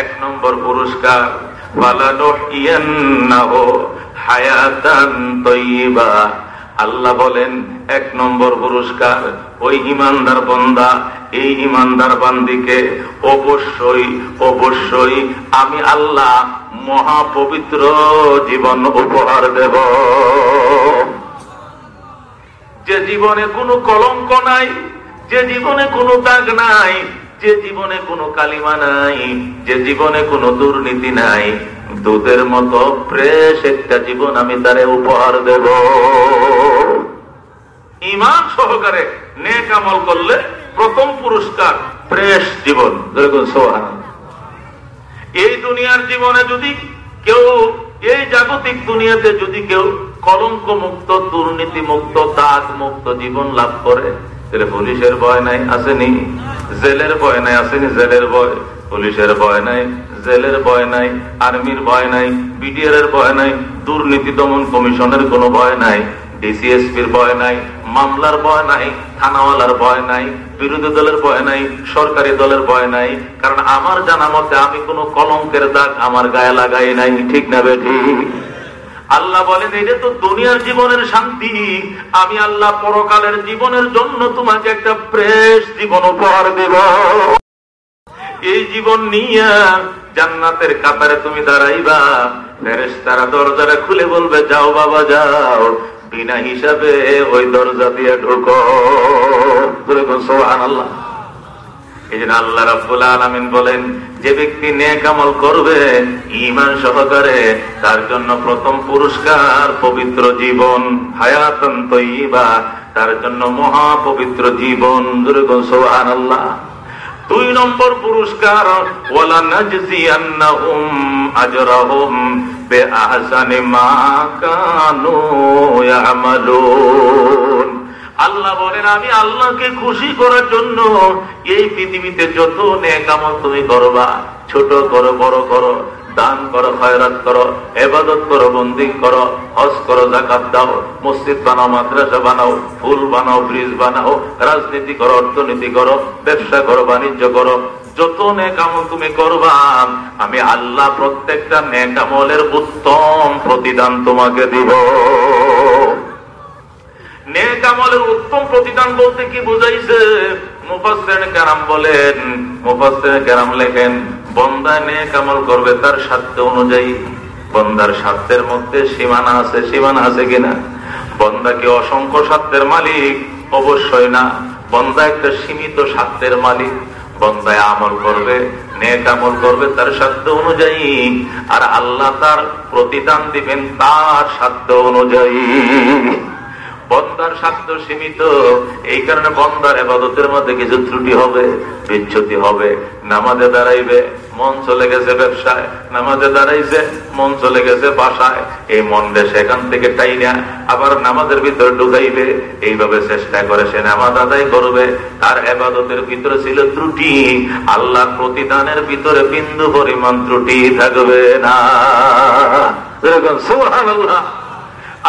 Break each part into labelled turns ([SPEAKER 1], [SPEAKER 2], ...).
[SPEAKER 1] এক নম্বর পুরস্কার। আল্লাহ বলেন, এক নম্বর পুরস্কার, ওই ইমানদার বন্দা, এই ইমানদার বান্দিকে অবশ্যই অবশ্যই আমি আল্লাহ মহাপবিত্র জীবন উপহার দেব। যে জীবনে কোনো কলঙ্ক নাই, যে জীবনে কোনো দাগ নাই যে জীবনে কোনো কালিমা নাই, যে জীবনে কোনো দুর্নীতি নাই, দুধের মতো ফ্রেশ একটা জীবন আমি তারে উপহার দেব। ইমান সহকারে নেক আমল করলে প্রথম পুরস্কার ফ্রেশ জীবন। সোহান এই দুনিয়ার জীবনে যদি কেউ, এই জাগতিক দুনিয়াতে যদি কেউ কলঙ্ক মুক্ত দুর্নীতি মুক্ত দাগ মুক্ত জীবন লাভ করে তাহলে পুলিশের ভয় নাই আসেনি জেলের ভয় নাই আসেনি জেলের ভয় পুলিশের ভয় নাই জেলের ভয় নাই আর্মির ভয় নাই বিডিআর এর ভয় নাই দুর্নীতি দমন কমিশনের কোনো ভয় নাই ডিসিএসপির ভয় নাই মামলার ভয় নাই থানাওয়ালার ভয় নাই বিরোধী দলের ভয় নাই সরকারি দলের ভয় নাই কারণ আমার জানা মতে আমি কোনো কলঙ্কের দাগ আমার গায়ে লাগাই নাই ঠিক না বেঠি আল্লাহ বলেন এটা তো দুনিয়ার জীবনের শান্তি, আমি আল্লাহ পরকালের জীবনের জন্য তোমাকে একটা ফ্রেশ জীবন উপহার দেব। এই জীবন নিয়ে জান্নাতের কাতারে তুমি দাঁড়াইবা। ফেরেস তারা দরজাটা খুলে বলবে, যাও বাবা, যাও। বিনা হিসাবে ওই দরজা দিয়ে ঢুকো। সোহান আল্লাহ এই জন্য আল্লাহ রাবুল আলমিন বলেন, যে ব্যক্তি নেক আমল করবে ইমান সহকারে তার জন্য প্রথম পুরস্কার পবিত্র জীবন, হায়াতন তৈবা তার জন্য মহা পবিত্র জীবন। দুর্গন আল্লাহ দুই নম্বর পুরস্কার, ওয়ালা নাজজিয়ান্নাহুম আজরাহুম বিআহসানি মা কানু ইয়ামালুন। আল্লাহ বলেন, আমি আল্লাহকে খুশি করার জন্য এই পৃথিবীতে যত নেকামল তুমি করবা, ছোট করো, বড় করো, দান করো, খয়রাত করো, এবাদত করো বন্দি করো, হজ করো, জাকাত দাও, মসজিদ বানাও, মাদ্রাসা বানাও, ফুল বানাও, ব্রিজ বানাও, রাজনীতি করো, অর্থনীতি করো, ব্যবসা করো, বাণিজ্য করো, যত নেকামল তুমি করবা, আমি আল্লাহ প্রত্যেকটা নেকামলের উত্তম প্রতিদান তোমাকে দিব। নেক উত্তম প্রতিদান বলতে কি বুঝাইছে? স্বার্থের মালিক? অবশ্যই না। বন্দা একটা সীমিত স্বার্থের মালিক। বন্দায় আমল করবে, নেক করবে তার সাধ্য অনুযায়ী। আর আল্লাহ তার প্রতিদান দিবেন তার সাধ্য অনুযায়ী। বন্দার স্বার্থ সীমিত। এই কারণে বন্দার এবাদতের মধ্যে কিছু ত্রুটি হবে, বিচ্ছুতি হবে। নামাজে দাঁড়াইবে, মন চলে গেছে ব্যবসায়। নামাজে দাঁড়াইছে, মন চলে গেছে বাসায়। এই মনটা সেখান থেকে টাই না আবার নামাজের ভিতরে ঢুকাইবে। এইভাবে চেষ্টা করে সে নামাজ আদায় করবে। তার এবাদতের ভিতরে ছিল ত্রুটি। আল্লাহ প্রতিদানের ভিতরে বিন্দু পরিমাণ ত্রুটি থাকবে না। সুহান আল্লাহ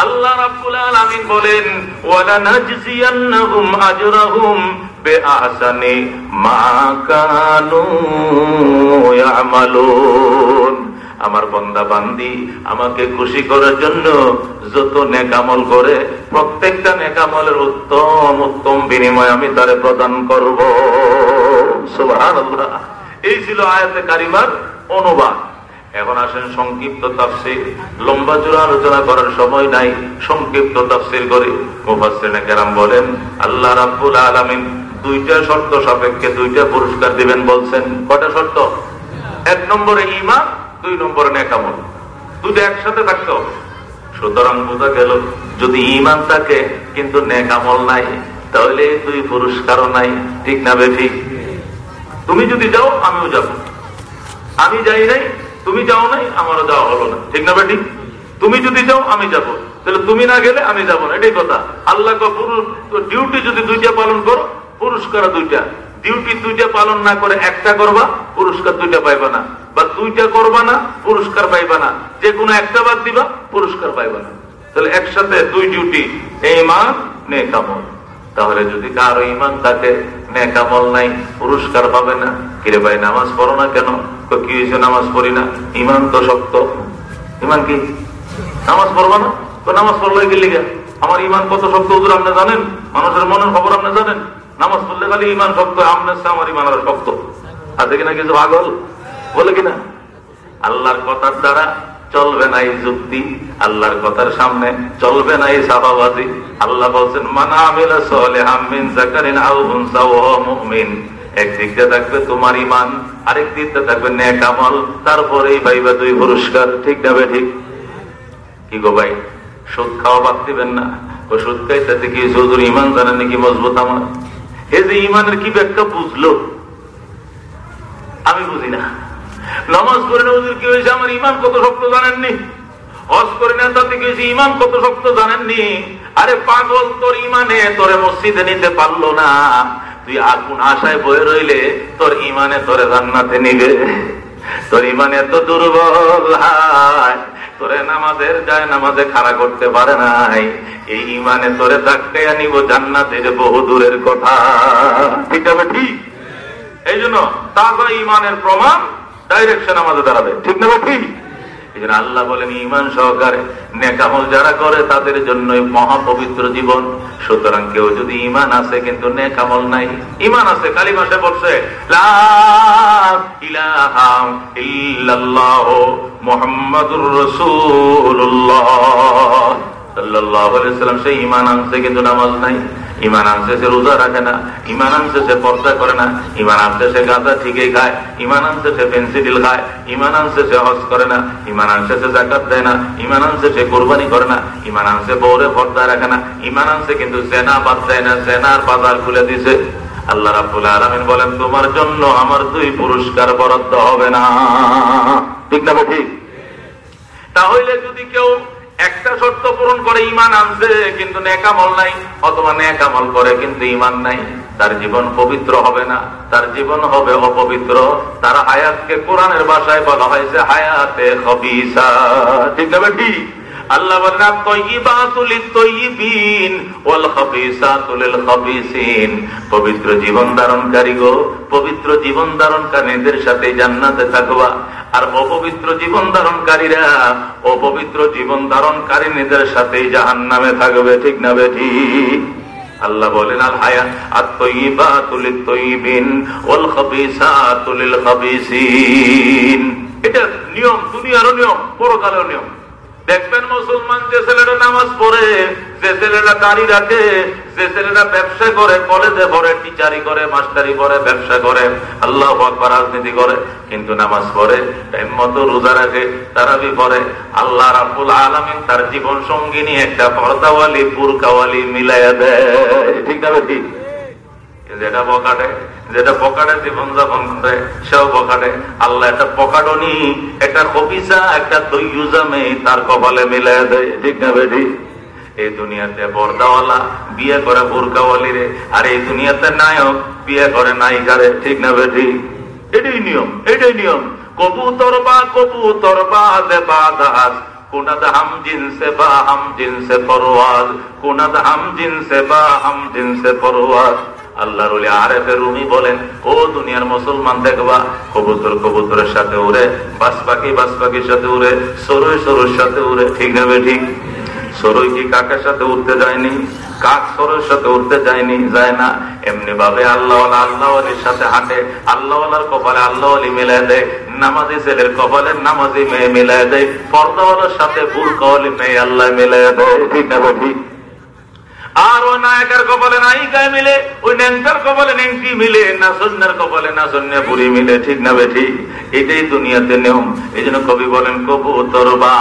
[SPEAKER 1] আল্লাহ রাব্বুল আলামিন বলেন আমার বন্দা বান্দি আমাকে খুশি করার জন্য যত নেকামল করে, প্রত্যেকটা নেকামলের উত্তম উত্তম বিনিময় আমি তারে প্রদান করব। এই ছিল আয়াতে কারিমার অনুবাদ। এখন আসেন সংক্ষিপ্ত তাফসির। লম্বা জোড়া আলোচনা করার সময় নাই, সংক্ষিপ্ত তাফসির করে। মুফাসসিরিনে কেরাম বলেন, আল্লাহ রাব্বুল আলামিন দুইটা শর্ত সাপেক্ষে দুইটা পুরস্কার দিবেন বলছেন। কটা শর্ত? এক নম্বরে ঈমান, দুই নম্বরে নেকামল দুটো একসাথে থাকতে হবে। সুতরাং বোঝা গেল, যদি ঈমান থাকে, কিন্তু নেকামল নাই, তাহলে দুই পুরস্কারও নাই। ঠিক না বে ঠিক? তুমি যদি যাও, আমিও যাব। আমি যাই নাই তুমি যাও নাই, আমারও যাওয়া হলো না। ঠিক না বেটি? তুমি যদি যাও, আমি যাব। তাহলে তুমি না গেলে আমি যাব না। এটাই কথা। আল্লাহ ডিউটি যদি দুইটা পালন করো পুরস্কার দুইটা। ডিউটি দুইটা পালন না করে একটা করবা, পুরস্কার দুইটা পাইবা না। বা দুইটা করবা না, পুরস্কার পাইবা না। যে কোনো একটা বাদ দিবা, পুরস্কার পাইবা না। তাহলে একসাথে দুই ডিউটি এই মা নে কামল। তাহলে যদি কারও ইমান থাকে নেকামল নাই, পুরস্কার পাবে না, কিরে ভাই, নামাজ পড়ো না কেন? কি হয়েছে নামাজ পড়ি না? ইমান তো শক্ত। ইমান কি? নামাজ পড়ব না? তো নামাজ পড়লে গেলি আমার ইমান কত শক্ত হুজুর, আপনি জানেন? মানুষের মনের খবর আপনি জানেন? নামাজ পড়লে খালি ইমান শক্ত আপনার আমার ইমান আর শক্ত। আছে কিনা কিছু পাগল? বলে কিনা? আল্লাহর কথার দ্বারা চলবে না এই যুক্তি, আল্লাহর কথার সামনে চলবে না এই সাবাবাজি আল্লাহ বলছেন, মানা আমিলা থাকবে তোমার ইমান আরেক দিক দিয়ে থাকবে ন্যাক আমল, তারপরেই পাইবে দুই পুরস্কার। ঠিক যাবে ঠিক? কি গো ভাই, সুদ খাওয়া বাদ দিবেন না। ও সুদ খাইতে কি? চৌধুরী ইমান জানেন নাকি মজবুত আমার এই যে ইমানের কি ব্যাখ্যা বুঝলো? আমি বুঝি না। নামাজ করে না কি হয়েছে আমার ইমান কত শক্ত জানেননি? হজ করে না তাতে কি হয়েছে ইমান কত শক্ত জানেননি? আরে পাগল, তোর ইমানে তোরে মসজিদে নিতে পারল না। তুই আগুন আশায় বয়ে রইলে, তোর ইমানে তোরে জান্নাতে নিবে। তোর ইমানে এত দুর্বল তোরে নামাজের যায় নামাজে খাড়া করতে পারে নাই। এই ইমানে তোরে ধাক্কা নিব জান্নাতের বহু দূরের কথা। ঠিক আছে, ঠিক? এই জন্য তাজা ইমানের প্রমাণ ডাইরেকশন আমাদের দাঁড়াবে। ঠিক না ঠিক? আল্লাহ বলেন ইমান সহকারে নেকামল যারা করে, তাদের জন্য মহাপবিত্র জীবন। সুতরাং কেউ যদি ইমান আছে, কিন্তু নেকামল নাই ইমান আছে, কালী মাসে পড়ছে। মোহাম্মদুর রসুল্লাহ সাল্লাহ সেই ইমান আনছে কিন্তু নামাজ নাই ইমান আনছে সে রোজা রাখে না ইমান আনছে সে পর্দা করে না ইমান আনছে সে গাঁজা ঠিকই খায় ইমান আনছে সে পেন্সিডিল খায় ইমান আনছে সে হজ করে না ইমান আনছে সে জাকাত দেয় না ইমান আনছে সে কোরবানি করে না ইমান আনছে বৌরে পর্দা রাখে না ইমান আনছে কিন্তু সেনা বাদ দেয় না সেনার বাজার খুলে দিছে আল্লাহ রাবুল আলমিন বলেন তোমার জন্য আমার দুই পুরস্কার বরাদ্দ হবে না ঠিক না ঠিক তাহলে যদি কেউ একটা শর্ত পূরণ করে ইমান আনছে, কিন্তু নেকামল নাই, অথবা নেকামল করে কিন্তু ইমান নাই। তার জীবন পবিত্র হবে না, তার জীবন হবে অপবিত্র। তার হায়াতকে কোরআনের বাসায় বলা হয়েছে, হায়াতে হবিসা ঠিক না ঠিক আল্লাহ পবিত্র জীবন ধারণকারী গো, পবিত্র জীবন ধারণকারীদের সাথে জান্নাতে থাকবা। আর অপবিত্র জীবন ধারণকারীরা অপবিত্র জীবন ধারণকারী নিজের সাথে জাহান নামে থাকবে, ঠিক না বেঠি আল্লাহ বলেন, আল হায়া আত্মইবা তুলিল তৈবিন ওল খবিসা তুলিল খবিসিন। এটা নিয়ম, দুনিয়ারও নিয়ম, পরকালের নিয়ম। দেখবেন মুসলমান যে ছেলেরা নামাজ পড়ে, যে ছেলেরা দাড়ি রাখে, যে ছেলেরা ব্যবসা করে কলেজে পড়ে টিচারি করে মাস্টারি করে ব্যবসা করে, আল্লাহ আকবর রাজনীতি করে, কিন্তু নামাজ পড়ে, টাইম মতো রোজা রাখে, তারাবি পড়ে, আল্লাহ রাবুল আলমিন তার জীবন সঙ্গিনী একটা পর্দাওয়ালি, পুরকাওয়ালি মিলাইয়া দেয়। ঠিক আছে ঠিক যেটা বকাটে, যেটা পকাটে জীবন যাপন করে, সেও পকাটে আল্লাহ একটা পকাটনি একটা কবিসা একটা দৈয়ুজামে তার কপালে মিলাই দেয়। ঠিক না বেঠি এই দুনিয়াতে বর্দাওয়ালা, বিয়ে করে বোরকাওয়ালি রে। আর এই দুনিয়াতে নায়ক, বিয়ে করে নায়িকারে ঠিক না বেঠি এটাই নিয়ম এটাই নিয়ম। কবুতর বা কবুতর বা বাদাস কোনাদ হাম জিনসে বা হাম জিনসে পরওয়াজ কোনাদ হাম জিনসে বা হাম জিনসে পরওয়াজ আল্লাহ রুলি আরেফের রুমি বলেন, ও দুনিয়ার মুসলমান, দেখবা, কবুতর কবুতরের সাথে উড়ে বাস পাখি বাস পাখির সাথে উড়ে, সরুই সরুর সাথে উড়ে, ঠিক নেবে ঠিক? সরুই কি কাকের সাথে উঠতে যায়নি? কাক সরের সাথে উঠতে যায়নি, যায় না। এমনি ভাবে আল্লাহ আল্লাহর সাথে হাঁটে আল্লাহর কপালে আল্লাহ মিলাই দেয়, নামাজি ছেলের কপালে নামাজি মেয়ে মিলাই দেয়, পর্দাওয়ালার সাথে ভুল কওয়ালি মেয়ে আল্লাহ মিলাই দেয়, ঠিক নেবে ঠিক? আর ওই নায়কের কপালে নায়িকায় মিলে, ওই ন্যাংটার কপালে ন্যাংটি মিলে, না সন্ন্যের কপালে, না সন্ন্য বুড়ি মিলে, ঠিক না বেঠি? এটাই দুনিয়াতে নিয়ম। এই জন্য কবি বলেন, কবুতর বা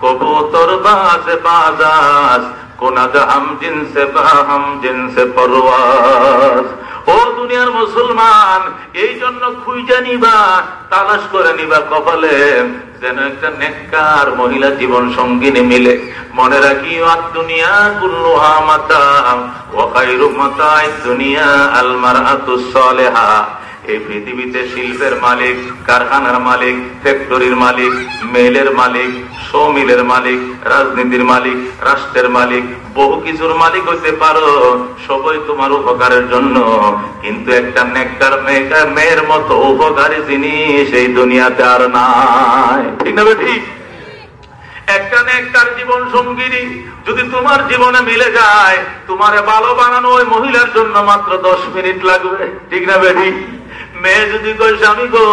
[SPEAKER 1] কবুতর বাস বাজাস কোনাদ হাম জিনসে বা হাম জিনসে পরওয়াজ। ও দুনিয়ার মুসলমান এই জন্য খুঁজে নিবা, তালাশ করে নিবা কপালে, যেন একটা নেককার মহিলা জীবন সঙ্গিনী মিলে। মনে রাখি দুনিয়া কুল্লুহা মাতা ওয়াকাইরু মাতাই দুনিয়া আলমার আতুসলেহা এই পৃথিবীতে শিল্পের মালিক, কারখানার মালিক ফ্যাক্টরির মালিক মেলের মালিক, সৌমিলের মালিক, রাজনীতির মালিক, রাষ্ট্রের মালিক, বহু কিছুর মালিক হইতে পারো, সবাই তোমার উপকারের জন্য। কিন্তু একটা নেকটার মেয়ের মতো উপকারী জিনিস এই দুনিয়াতে আর নাই। ঠিক না ঠিক? একটা নেকটার জীবন সঙ্গিনী যদি তোমার জীবনে মিলে যায়, তোমার ভালো বানানো ওই মহিলার জন্য মাত্র দশ মিনিট লাগবে। ঠিক না বেঠি মেয়ে যদি কই স্বামী গো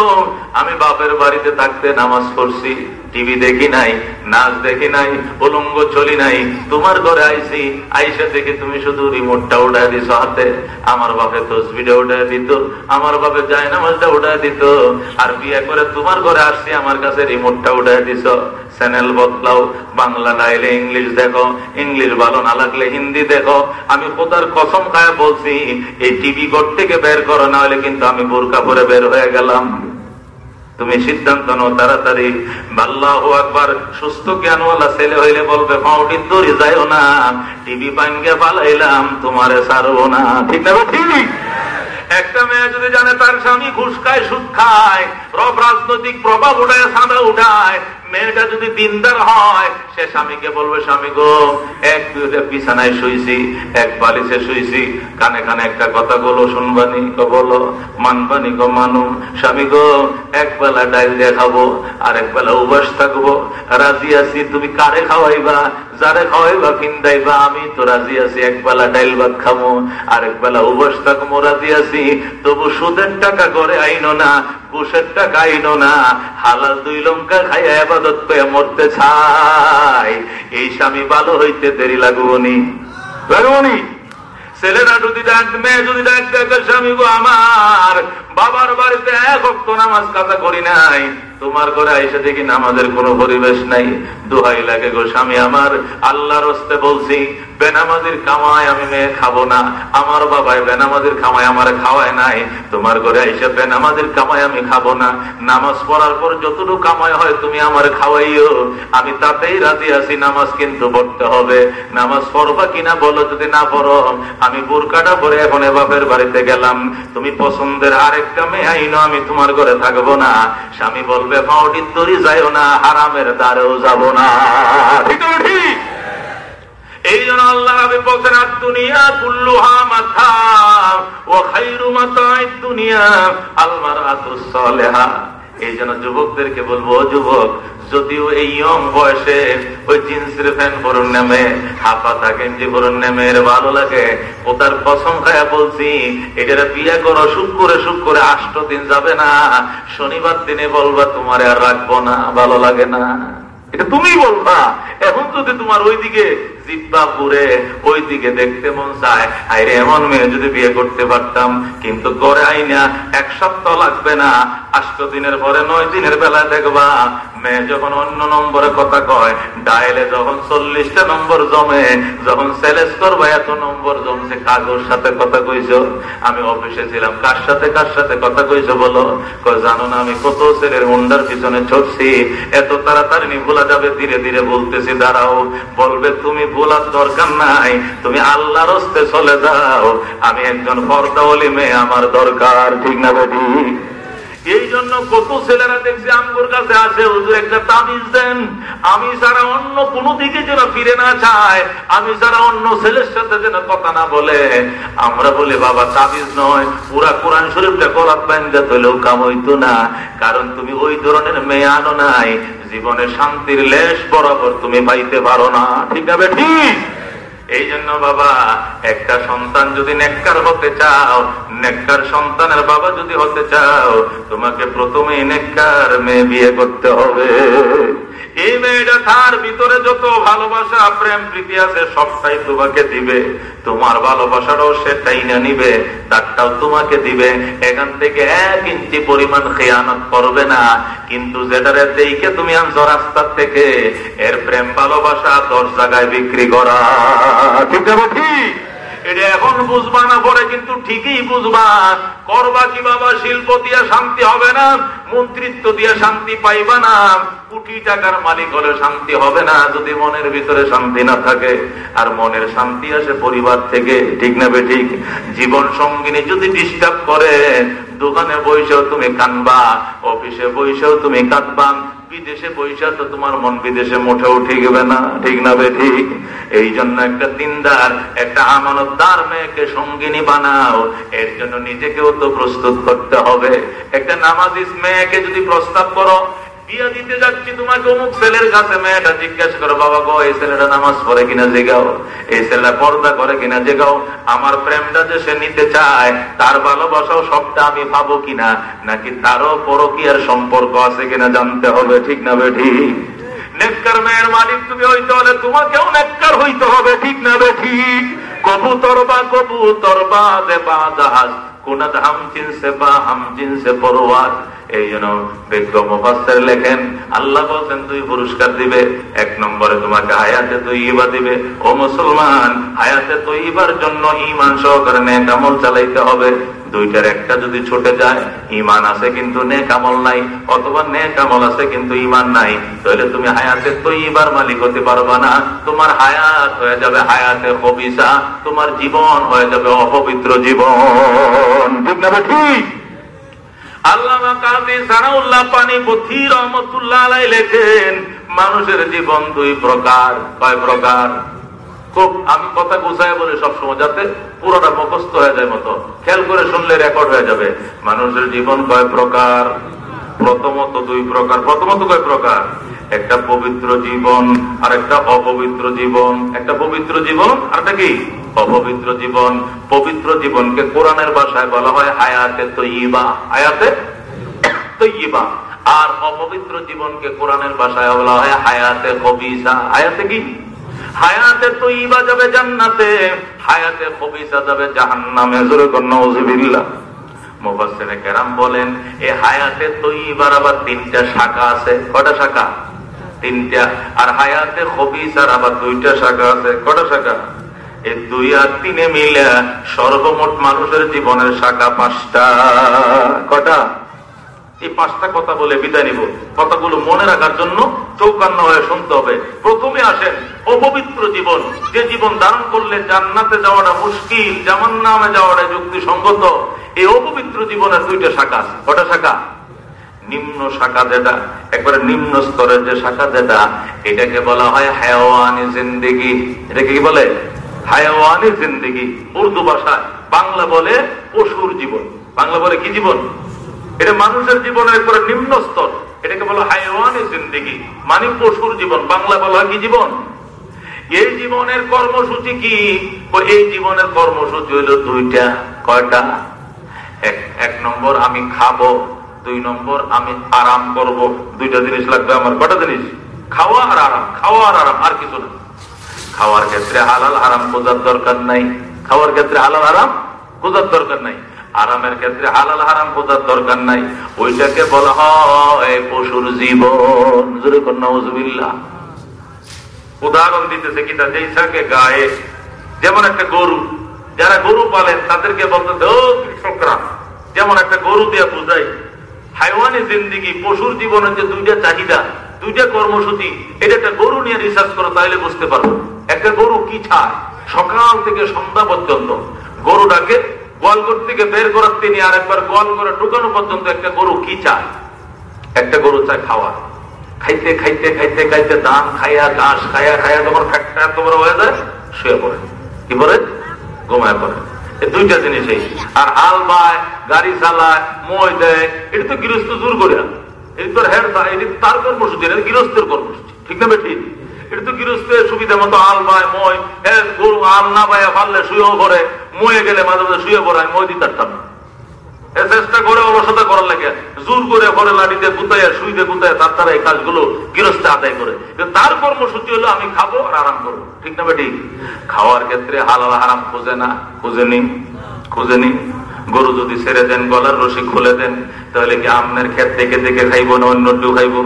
[SPEAKER 1] আমি বাপের বাড়িতে থাকতে নামাজ পড়ছি। টিভি দেখি নাই, নাচ দেখি নাই, উলঙ্গ চলি নাই। তোমার ঘরে আইসি আইসা দেখে তুমি শুধু রিমোটটা উঠায় দিছ হাতে। আমার বাপে তসবিটা উঠায় দিত, আমার বাপে যায় নামাজটা উঠায় দিত। আর বিয়ে করে তোমার ঘরে আসছি, আমার কাছে রিমোটটা উঠায় দিছ। চ্যানেল বদলাও, বাংলা নাইলে ইংলিশ দেখো। ইংলিশ ভালো না লাগলে হিন্দি দেখো। আমি কোথার কসম খায় বলছি, এই টিভি ঘর থেকে বের করো না হলে কিন্তু আমি বোরকা পরে বের হয়ে গেলাম। তুমি সিদ্ধান্ত নাও তাড়াতাড়ি। বাল্লাহ একবার সুস্থ জ্ঞানওয়ালা ছেলে হইলে বলবে মাউটি দড়ি যাইও না, টিভি পাঙ্গে পালাইলাম, তোমারে সারবো না। ঠিক না ঠিক? একটা মেয়ে যদি জানে তার স্বামী ঘুষ খায়, সুদ খায়, রব রাজনৈতিক প্রভাব উঠায়, সাদা উঠায় মেয়েটা যদি দিনদার হয়, সে স্বামীকে বলবে, স্বামী গো, এক বিছানায় শুইছি, এক বালিশে শুইছি, কানে কানে একটা কথা বলো, শুনবানি গো বলো, মানবানি গো মানুম স্বামী গো, এক বেলা ডাইল দিয়ে খাব আর এক বেলা উবাস থাকব। রাজি আছি, তুমি কারে খাওয়াইবা? যারে খাওয়াইবা কিনদাইবা আমি তো রাজি আছি, এক বেলা ডাইল ভাত খাব আর এক বেলা উবাস থাকব রাজি আছি। তবু সুদের টাকা করে আইনো না, ঘুষের টাকা আইনো না, হালাল দুই লঙ্কা খাইয়া এবাদত পেয়ে মরতে চাই। এই স্বামী ভালো হইতে দেরি লাগবনি। লাগবনি? ছেলেরা যদি ডাক মেয়ে যদি ডাক দেখে স্বামী গো আমার, বাবার বাড়িতে এক নামাজ কাজা করি নাই। তোমার ঘরে আইসে দেখি নামাজের কোন পরিবেশ নাই। দোহাই লাগে গো স্বামী আমার, আল্লাহর হস্তে বলছি, বেনামাজির কামায় আমি মেয়ে খাব না। আমার বাবাই বেনামাজির কামায় আমার খাওয়ায় নাই। তোমার ঘরে আইসে বেনামাজির কামায় আমি খাব না। নামাজ পড়ার পর যতটুকু কামায় হয় তুমি আমার খাওয়াইও। আমি তাতেই রাজি আছি, নামাজ কিন্তু পড়তে হবে। নামাজ পড়বা কিনা বলো যদি না পড়ো। আমি বুরকাটা পরে এখন বাপের বাড়িতে গেলাম। তুমি পছন্দের আরেকটা মেয়ে আইনো, আমি তোমার ঘরে থাকব না। স্বামী বলবে পাউটির দড়ি যাইও না, হারামের দ্বারেও যাব না। এই জন্য আল্লাহ বলছেন, আর দুনিয়া কুল্লুহা মাথা ও খাইরু মাতাই দুনিয়া আলমার সালেহা। এই জন্য যুবকদেরকে বলব যুবক, যদিও এই ইয়ং বয়সে ওই জিন্সের ফ্যান পরুন নেমে, হাফা থাকেন যে পরুন নেমে ভালো লাগে। ও তার কসম খায়া বলছি এটা বিয়ে করো সুখ করে সুখ করে, আষ্ট দিন যাবে না। শনিবার দিনে বলবা, তোমার আর রাখব না, ভালো লাগে না। এটা তুমি বলবা। এখন যদি তোমার ওইদিকে জিব্বা পুরে ওই দিকে দেখতে মন চায়। আইরে, এমন মেয়ে যদি বিয়ে করতে পারতাম, কিন্তু করে আইনা এক সপ্তাহ লাগবে না। আষ্ট দিনের পরে নয় দিনের বেলা দেখবা মেয়ে যখন অন্য নম্বরে কথা কয়, ডায়লে যখন চল্লিশটা নম্বর জমে, যখন সেলেস করব এত নম্বর জমছে সাথে কথা কইছ? আমি অফিসে ছিলাম, কার সাথে কার সাথে কথা কইছ বলো? জানো না, আমি কত ছেলের মুন্ডার পিছনে ছড়ছি এত তাড়াতাড়ি ভোলা যাবে, ধীরে ধীরে বলতেছি, দাঁড়াও, বলবে তুমি ভোলার দরকার নাই, তুমি আল্লাহর হস্তে চলে যাও। আমি একজন পর্দাওয়ালি মেয়ে, আমার দরকার, ঠিক না এই জন্য কত ছেলেরা দেখছি আমগুর কাছে আসে হুজুর একটা তাবিজ দেন। আমি ছাড়া অন্য কোন দিকে যেন ফিরে না চায় আমি ছাড়া অন্য ছেলের সাথে যেন কথা না বলে। আমরা বলি, বাবা, তাবিজ নয়, পুরা কোরআন শরীফটা কলাপ বাইন্দা তৈলেও কাম হইতো না, কারণ তুমি ওই ধরনের মেয়ে আনো নাই। জীবনে শান্তির লেশ বরাবর তুমি পাইতে পারো না। ঠিক আছে ঠিক? এই জন্য বাবা, একটা সন্তান যদি নেককার হতে চাও, নেককার সন্তানের বাবা যদি হতে চাও, তোমাকে প্রথমে নেককার মেয়ে বিয়ে করতে হবে। এই মেয়েটা তার ভিতরে যত ভালোবাসা, প্রেম, প্রীতি আছে, সবটাই তোমাকে দিবে। তোমার ভালোবাসাটাও সে টাইনা নিবে, তারটাও তোমাকে দিবে। এখান থেকে এক ইঞ্চি পরিমাণ খেয়ানত করবে না। কিন্তু যেটারে দেখে তুমি আনছো রাস্তার থেকে, এর প্রেম ভালোবাসা দশ জায়গায় বিক্রি করা। ঠিক আছে ঠিক এটা এখন বুঝবা না, পরে কিন্তু ঠিকই বুঝবা। করবা কি বাবা, শিল্প দিয়ে শান্তি হবে না, মন্ত্রিত্ব দিয়ে শান্তি পাইবা না, কোটি টাকার মালিক হলে শান্তি হবে না, যদি মনের ভিতরে শান্তি না থাকে। আর মনের শান্তি আসে পরিবার থেকে, ঠিক না ঠিক? জীবন সঙ্গিনী যদি ডিস্টার্ব করে, দোকানে বইসেও তুমি কানবা, অফিসে বইসেও তুমি কাঁদবা বিদেশে বৈশা তো তোমার মন বিদেশে মোটেও ঠিকবে না, ঠিক না বে ঠিক? এই জন্য একটা দিনদার, একটা আমানতদার মেয়েকে সঙ্গিনী বানাও, এর জন্য নিজেকেও তো প্রস্তুত করতে হবে। একটা নামাজিস মেয়েকে যদি প্রস্তাব করো বিয়া দিতে যাচ্ছি, তোমাকে অমুক ছেলের কাছে মেয়েটা জিজ্ঞাসা করো, বাবা গো, এই ছেলেটা নামাজ পড়ে কিনা জেগাও? এই ছেলেটা পর্দা করে কিনা জেগাও? আমার প্রেমটা যে সে নিতে চায়, তার ভালোবাসাও সবটা আমি পাবো কিনা? নাকি তারও পরকিয়ার সম্পর্ক আছে কিনা জানতে হবে, ঠিক না বে, ঠিক? নেককার মেয়ের মালিক, তুমি হইতে হলে তোমাকেও নেককার হইতে হবে, ঠিক না বে কবুতর বা কবুতর বা দেবা এই জন্য বিজ্ঞ মুফাসসির লেখেন, আল্লাহ বলছেন তুই পুরস্কার দিবে, এক নম্বরে তোমাকে হায়াতে তৈবা দিবে। ও মুসলমান, হায়াতে তৈবার জন্য ইমান সহকারে নেক আমল চালাইতে হবে। দুইটার একটা যদি ছুটে যায় ইমান আছে কিন্তু নেক আমল নাই, অথবা নেক আমল আছে কিন্তু ইমান নাই, তাহলে তুমি হায়াতে তৈবার মালিক হতে পারবা না। তোমার হায়াত হয়ে যাবে হায়াতে কবিসা তোমার জীবন হয়ে যাবে অপবিত্র জীবন। ঠিক না ঠিক মানুষের জীবন দুই প্রকার। কয় প্রকার? খুব, আমি কথা গুছায় বলি সবসময়, যাতে পুরোটা মুখস্থ হয়ে যায় মতো। খেয়াল করে শুনলে রেকর্ড হয়ে যাবে। মানুষের জীবন কয় প্রকার? প্রথমত দুই প্রকার। প্রথমত কয় প্রকার? একটা পবিত্র জীবন আর একটা অপবিত্র জীবন। একটা পবিত্র জীবন আর একটা কি? অপবিত্র জীবন, পবিত্র জীবনকে কোরআনের ভাষায় বলা হয় হায়াতে তৈবা হায়াতে তৈবা আর অপবিত্র জীবনকে কোরআনের ভাষায় বলা হয় হায়াতে কবিসা হায়াতে কি? হায়াতে তৈবা যাবে জান্নাতে, হায়াতে কবিসা যাবে জাহান্নামে। জোরে কন্যা মুফাসসিরে কেরাম বলেন এই হায়াতে তৈবার আবার তিনটা শাখা আছে। কটা শাখা? তিনটা। আর হায়াতে খবিসার আবার দুইটা শাখা আছে। কটা শাখা? এই দুই আর তিনে মিলে সর্বমোট মানুষের জীবনের শাখা পাঁচটা। কটা এই পাঁচটা কথা বলে বিদায় নিব। কথাগুলো মনে রাখার জন্য চৌকান্ন হয়ে শুনতে হবে। প্রথমে আসেন অপবিত্র জীবন। যে জীবন ধারণ করলে জান্নাতে যাওয়াটা মুশকিল, যেমন নামে যাওয়াটা যুক্তিসঙ্গত। এই অপবিত্র জীবনের দুইটা শাখা কটা শাখা? নিম্ন শাখা যেটা, একবারে নিম্ন স্তরের যে শাখা যেটা, এটাকে বলা হয় হায়াওয়ানি জিন্দিগি। এটাকে কি বলে? হায়াওয়ানি জিন্দিগি। উর্দু ভাষায় বাংলা বলে পশুর জীবন। বাংলা বলে কি জীবন? এটা মানুষের জীবনের একবারে নিম্ন স্তর। এটাকে বলা হায়াওয়ানি জিন্দিগি মানে পশুর জীবন। বাংলা বলা কি জীবন? এই জীবনের কর্মসূচি কি? এই জীবনের কর্মসূচি হইল দুইটা। কয়টা? এক নম্বর আমি খাব, দুই নম্বর আমি আরাম করব। দুইটা জিনিস লাগবে আমার। কটা জিনিস? খাওয়া আর আরাম। খাওয়া আর আরাম, আর কিছু না। খাওয়ার ক্ষেত্রে হালাল আরাম বোঝার দরকার নাই। খাওয়ার ক্ষেত্রে হালাল আরাম বোঝার দরকার নাই। আরামের ক্ষেত্রে হালাল, হারাম বোঝার দরকার নাই। ওইটাকে বলা হয় পশুর জীবন। উদাহরণ দিতেছে কিনা যেই থাকে গায়ে, যেমন একটা গরু, যারা গরু পালেন, তাদেরকে বলতে কৃষকরা, যেমন একটা গরু দিয়ে বুঝাই, হাইওয়ানি জিন্দিগি, পশুর জীবনের যে দুইটা চাহিদা, দুইটা কর্মসূচি, এটা একটা গরু নিয়ে রিসার্চ করো, তাহলে বুঝতে পারব। একটা গরু কি চায় সকাল থেকে সন্ধ্যা পর্যন্ত গরুটাকে গোয়ালঘর থেকে বের করার তিনি আর একবার গোয়াল করে ঢুকানো পর্যন্ত একটা গরু কি চায়? একটা গরু চায় খাওয়া। খাইতে খাইতে খাইতে খাইতে দান খাইয়া, ঘাস খাইয়া খাইয়া তোমার এত বড় হয়ে যায়, শুয়ে পড়ে। কি পরে ঘুমায় পড়ে। দুইটা জিনিসই আর হাল বায়, গাড়ি চালায়, মই দেয়, এটা তো গৃহস্থ জোর করে এটা তোর হেড এটি তার কর্মসূচি গৃহস্থের কর্মসূচি। ঠিক না বেঠিক এটা তো গৃহস্থের সুবিধা মতো আল বায় মই। গরু আল না বায় পারলে শুয়েও পড়ে। ময়ে গেলে মাঝে মাঝে শুয়ে পড়ে মই দিতে পারতাম চেষ্টা করে অলসতা করার লাগে। জোর করে পরে লাঠিতে গুতাইয়া শুইতে গুতাইয়া তার তারা এই কাজগুলো গৃহস্থে আদায় করে। তার কর্মসূচি হলো আমি খাব আর আরাম করব। ঠিক না বেটি? খাওয়ার ক্ষেত্রে হালাল হারাম খুঁজে না, খুঁজে নি খুঁজে নি গরু যদি ছেড়ে দেন, গলার রশি খুলে দেন, তাহলে কি আমনের ক্ষেত দেখে দেখে খাইবো না, অন্য কেউ খাইবো?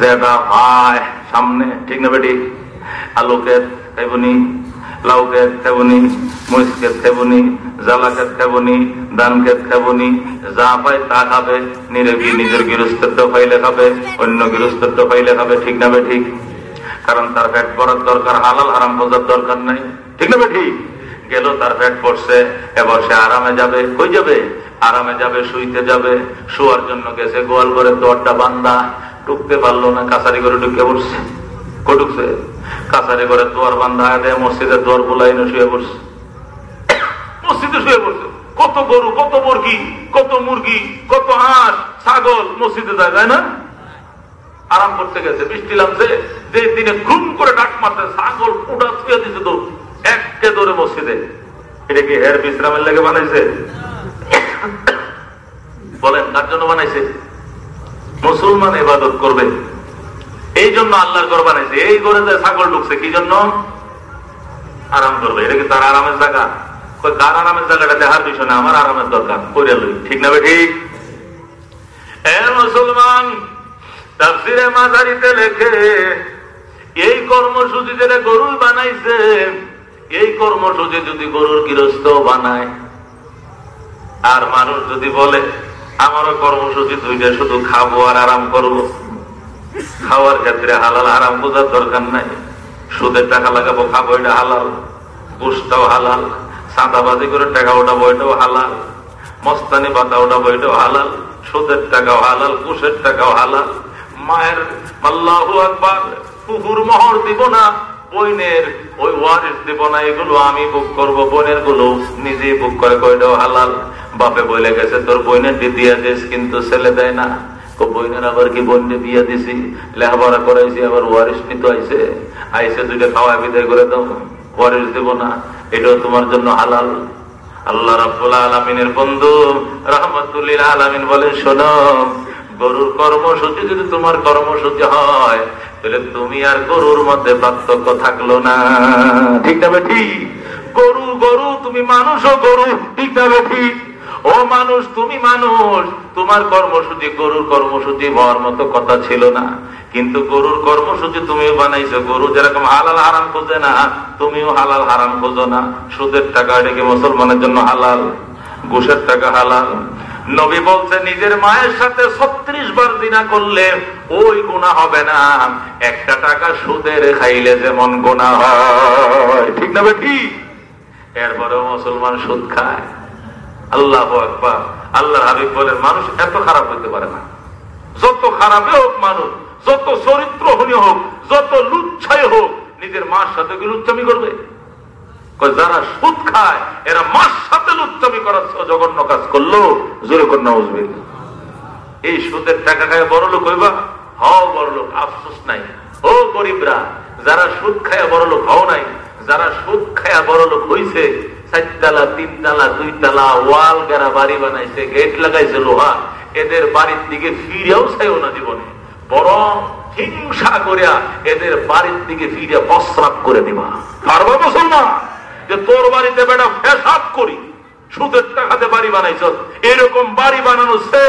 [SPEAKER 1] যেটা ভাই সামনে ঠিক না বেটি আলু ক্ষেত খাইব নি লাউ খেত খেবনি মরিচ খেত খেবনি জ্বালা খেত খেবনি খেত খেবনি যা পায় তা খাবে, নিরবি নিজের গৃহস্থত্ব পাইলে খাবে, অন্য গৃহস্থত্ব পাইলে খাবে, ঠিক না ঠিক কারণ তার ফ্যাট করার দরকার হালাল আরাম বোঝার দরকার নাই। ঠিক না ঠিক গেল তার ফ্যাট পড়ছে, এবার সে আরামে যাবে, কই যাবে? আরামে যাবে, শুইতে যাবে, শোয়ার জন্য গেছে গোয়াল করে দরটা বান্দা ঢুকতে পারল না, কাছারি করে ঢুকে পড়ছে। কটুকছে কাছারি করে দোয়ার বান্ধা দেয়, মসজিদের দোয়ার বুলাইনে শুয়ে পড়ছে। মসজিদে শুয়ে পড়ছে। কত গরু, কত মুরগি কত মুরগি, কত হাঁস, ছাগল মসজিদে যায় তাই না? আরাম করতে গেছে। বৃষ্টি লাগছে, যে দিনে ঘুম করে ডাক মারতে ছাগল পুটা ছুঁয়ে দিছে তো একে ধরে মসজিদে। এটা কি হের বিশ্রামের লেগে বানাইছে? বলেন, কার জন্য বানাইছে? মুসলমান ইবাদত করবে। এই জন্য আল্লাহর ঘর বানাইছে। এই ঘরে যে ছাগল ঢুকছে, কি জন্য? আরাম করবে। এটা কি তার আরামের জায়গা? কার আরামের জায়গাটা দেখার বিষয় না, আমার আরামের দরকার। করে লই। ঠিক না ঠিক? এ মুসলমান মাঝারিতে লেখে, এই কর্মসূচিতে গরু বানাইছে, এই কর্মসূচি যদি গরুর গৃহস্থ বানায়, আর মানুষ যদি বলে আমারও কর্মসূচি দুইটা শুধু খাব আর আরাম করব। খাওয়ার ক্ষেত্রে হালাল আরাম বোঝার দরকার নাই। সুদের টাকা লাগাবো, খাব, এটা হালাল। বুসটাও হালাল। সাদাবাজি করে টাকা ওঠাবো এটাও হালাল। মস্তানি পাতা ওঠাবো এটাও হালাল। সুদের টাকাও হালাল, কুশের টাকাও হালাল। মায়ের, আল্লাহ একবার পুকুর মোহর দিব না। বইনের ওই ওয়ারিস দিব না, এগুলো আমি বুক করব বোনেরগুলো নিজে বুক করে কয়টাও হালাল। বাপে বলে গেছে, তোর বইনের দিয়ে দিস, কিন্তু ছেলে দেয় না। বইনের আবার কি বন্যে বিয়ে দিছি? লেখাপড়া করাইছি, আবার ওয়ারিস নিতে আইসে আইসে দুইটা খাওয়া বিদায় করে দাও ওয়ারিস দেব না, এটাও তোমার জন্য হালাল। আল্লাহ রাবুল আলমিনের বন্ধু রহমতুল্লিল আলমিন বলে শোনো গরুর কর্মসূচি যদি তোমার কর্মসূচি হয়, তাহলে তুমি আর গরুর মধ্যে পার্থক্য থাকল না। ঠিক না ঠিক গরু গরু, তুমি মানুষও গরু, ঠিক না ঠিক ও মানুষ, তুমি মানুষ, তোমার কর্মসূচি গরুর কর্মসূচি হওয়ার মতো কথা ছিল না। কিন্তু গরুর কর্মসূচি তুমিও বানাইছো। গরু যেরকম হালাল হারাম খোঁজে না, তুমিও হালাল হারাম খোঁজো না। সুদের টাকা এটাকে মুসলমানের জন্য হালাল, ঘুষের টাকা হালাল নবী বলছে, নিজের মায়ের সাথে ছত্রিশ বার দিনা করলে ওই গুণা হবে না। একটা টাকা সুদের খাইলে যেমন গুণা হয়। ঠিক না ঠিক এরপরেও মুসলমান সুদ খায়। আল্লাহ একবার আল্লাহ হাবিব বলেন, মানুষ এত খারাপ হইতে পারে না। যত খারাপে হোক মানুষ, যত চরিত্রহীন হোক, যত লুচ্ছাই হোক, নিজের মার সাথে কি লুচ্ছামি করবে? যারা সুদ খায়, এরা মার সাথে লুচ্ছামি করার জঘন্য কাজ করল। জোরে কন্যা উজবে এই সুদের টাকা খায় বড় লোক হইবা? হও বড় লোক, আফসোস নাই। ও গরিবরা, যারা সুদ খায় বড় লোক, হও নাই। যারা সুদ খায়া বড় লোক হইছে, চারতলা, তিনতলা, দুইতলা, ওয়াল গেরা বাড়ি বানাইছে, গেট লাগাইছে লোহা, এদের বাড়ির দিকে ফিরেও চাইও না জীবনে। বরং হিংসা করিয়া এদের বাড়ির দিকে ফিরে প্রস্রাব করে দিবা। পারবা মুসলমান? যে তোর বাড়িতে বেটা ফেসাব করি, সুদের টাকাতে বাড়ি বানাইছ। এরকম বাড়ি বানানো সে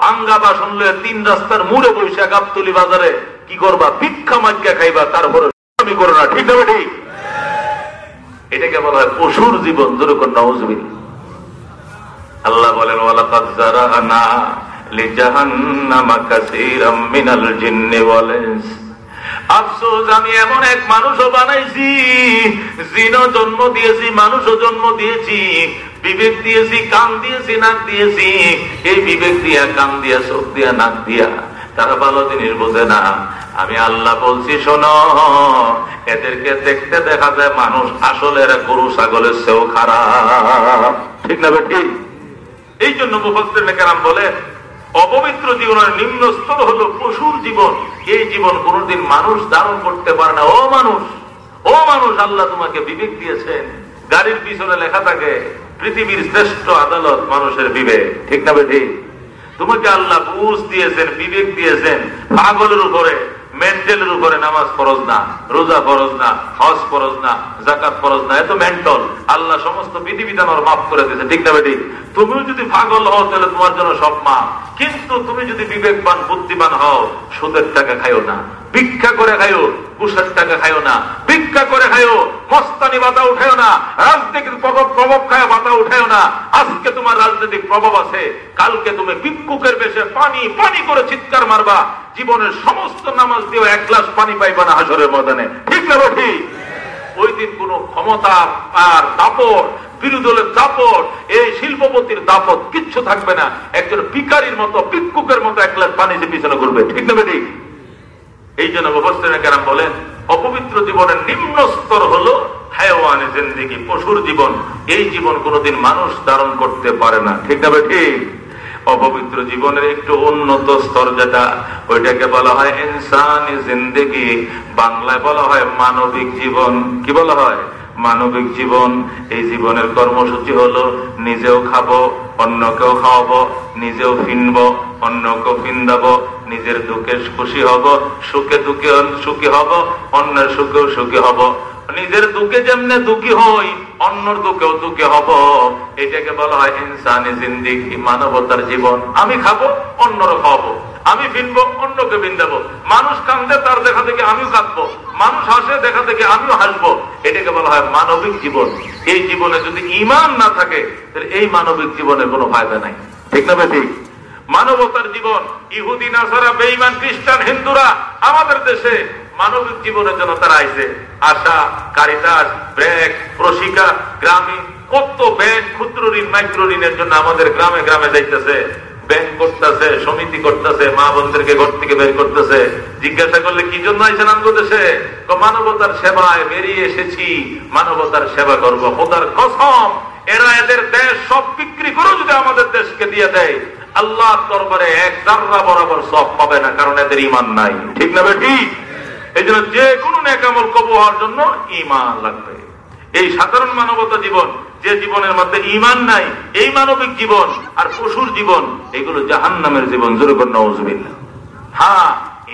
[SPEAKER 1] ভাঙ্গা বাসন তিন রাস্তার মুড়ে গাবতলি বাজারে কি করবা? ভিক্ষা মাজ্ঞা খাইবা, তারপরে আমি করো না। ঠিক না ঠিক এটাকে বলা হয় পশুর জীবন। যেরকম নজবিল আল্লাহ বলেন আফসোস, আমি এমন এক মানুষও বানাইছি, জিনও জন্ম দিয়েছি, মানুষও জন্ম দিয়েছি, বিবেক দিয়েছি, কান দিয়েছি, নাক দিয়েছি। এই বিবেক দিয়া, কান দিয়া, চোখ দিয়া, নাক দিয়া, তারা ভালো জিনিস বোঝে না। আমি আল্লাহ বলছি, শোন, এদেরকে দেখতে দেখা যায় মানুষ আসলে এরা গরু, ছাগলের সেও খারাপ। ঠিক না ঠিক এই জন্য মুফাসের বলে অপবিত্র জীবনের নিম্ন স্তর হলো পশুর জীবন। এই জীবন কোনদিন মানুষ ধারণ করতে পারে না। ও মানুষ ও মানুষ, আল্লাহ তোমাকে বিবেক দিয়েছেন। গাড়ির পিছনে লেখা থাকে, পৃথিবীর শ্রেষ্ঠ আদালত মানুষের বিবেক। ঠিক না বেঠিক তোমাকে আল্লাহ বুঝ দিয়েছেন, বিবেক দিয়েছেন, পাগলের উপরে। মেন্টালের উপরে নামাজ ফরজ না, রোজা ফরজ না, হজ ফরজ না জাকাত ফরজ না, এত মেন্টাল আল্লাহ সমস্ত বিধিবিধান ওর মাফ করে দিয়েছে, ঠিক না বেটি? তুমিও যদি পাগল হও, তাহলে তোমার জন্য সব মা কিন্তু তুমি যদি বিবেকবান, বুদ্ধিমান হও, সুদের টাকা খাইও না। ভিক্ষা করে খাইও ঘুষের টাকা খাইও না। ভিক্ষা করে খাইও, মস্তানি বাতা উঠাইও না। রাজনৈতিক প্রভাব প্রভাব খায় বাতা উঠাইও না। আজকে তোমার রাজনৈতিক প্রভাব আছে। কালকে তুমি ভিক্ষুকের বেশে পানি পানি করে চিৎকার মারবা। জীবনের সমস্ত নামাজ দিয়েও এক গ্লাস পানি পাইবা না হাসরের ময়দানে। ঠিক না ঠিক ওই দিন কোন ক্ষমতা আর দাপট বিরোধলের দাপট, এই শিল্পপতির দাপট কিচ্ছু থাকবে না। একজন পিকারির মতো পিকুকের মতো এক গ্লাস পানি যে পিছনে করবে ঠিক না ঠিক এই জন্য কেরাম বলেন, অপবিত্র জীবনের নিম্ন স্তর হলো হায়ওয়ানি জিন্দিগি, পশুর জীবন। এই জীবন কোনোদিন মানুষ ধারণ করতে পারে না। ঠিক না ঠিক? অপবিত্র জীবনের একটু উন্নত স্তর যেটা, ওইটাকে বলা হয় ইনসানি জিন্দিগি। বাংলায় বলা হয় মানবিক জীবন। কি বলা হয়? মানবিক জীবন, এই জীবনের কর্মসূচি হলো নিজেও খাব, অন্যকেও খাওয়াবো, নিজেও ফিনব, অন্যকেও ফিন্দাবো, নিজের দুঃখে খুশি হব, সুখে দুঃখে সুখী হব, অন্যের সুখেও সুখী হব। নিজের দুঃখে যেমনে দুঃখী হই, অন্যর দুঃখেও দুঃখে হব। এটাকে বলা হয় ইনসানি জিন্দিগি, মানবতার জীবন। আমি খাব, অন্যরও খাওয়াবো। আমি ফিনবো, অন্যকে ফিনদাবো। মানুষ কান্দে, তার দেখা থেকে আমিও কাঁদবো মানুষ হাসে দেখা থেকে আমিও হাসবো। এটাকে বলা হয় মানবিক জীবন। এই জীবনে যদি ইমান না থাকে, তাহলে এই মানবিক জীবনের কোনো ফায়দা নাই। ঠিক না ঠিক মানবতার জীবন, ইহুদি, নাসারা বেইমান খ্রিস্টান, হিন্দুরা, আমাদের দেশে মানবিক জীবনের জন্য তারা আইছে। আশা, কারিতাস, ব্যাগ, প্রশিকা গ্রামীণ কত ব্যাংক ক্ষুদ্র ঋণ, মাইক্রো ঋণের জন্য আমাদের গ্রামে গ্রামে যাইতেছে। ব্যাংক করতেছে, সমিতি করতেছে, মা বোনদেরকে ঘর থেকে বের করতেছে। জিজ্ঞাসা করলে, কি জন্য আইসেন আমগো দেশে? মানবতার সেবায় বেরিয়ে এসেছি। মানবতার সেবা করব। খোদার কসম, এরা এদের দেশ সব বিক্রি করে যদি আমাদের দেশকে দিয়ে দেয় আল্লাহ দরবারে এক জাররা বরাবর সব পাবে না, কারণ এদের ইমান নাই। ঠিক না ঠিক এই জন্য যে কোনো নেকামল কবু হওয়ার জন্য ইমান লাগবে। এই সাধারণ মানবতা জীবন যে জীবনের মধ্যে ইমান নাই, এই মানবিক জীবন আর পশুর জীবন, এগুলো জাহান নামের জীবন জোরকর নজবিন হ্যাঁ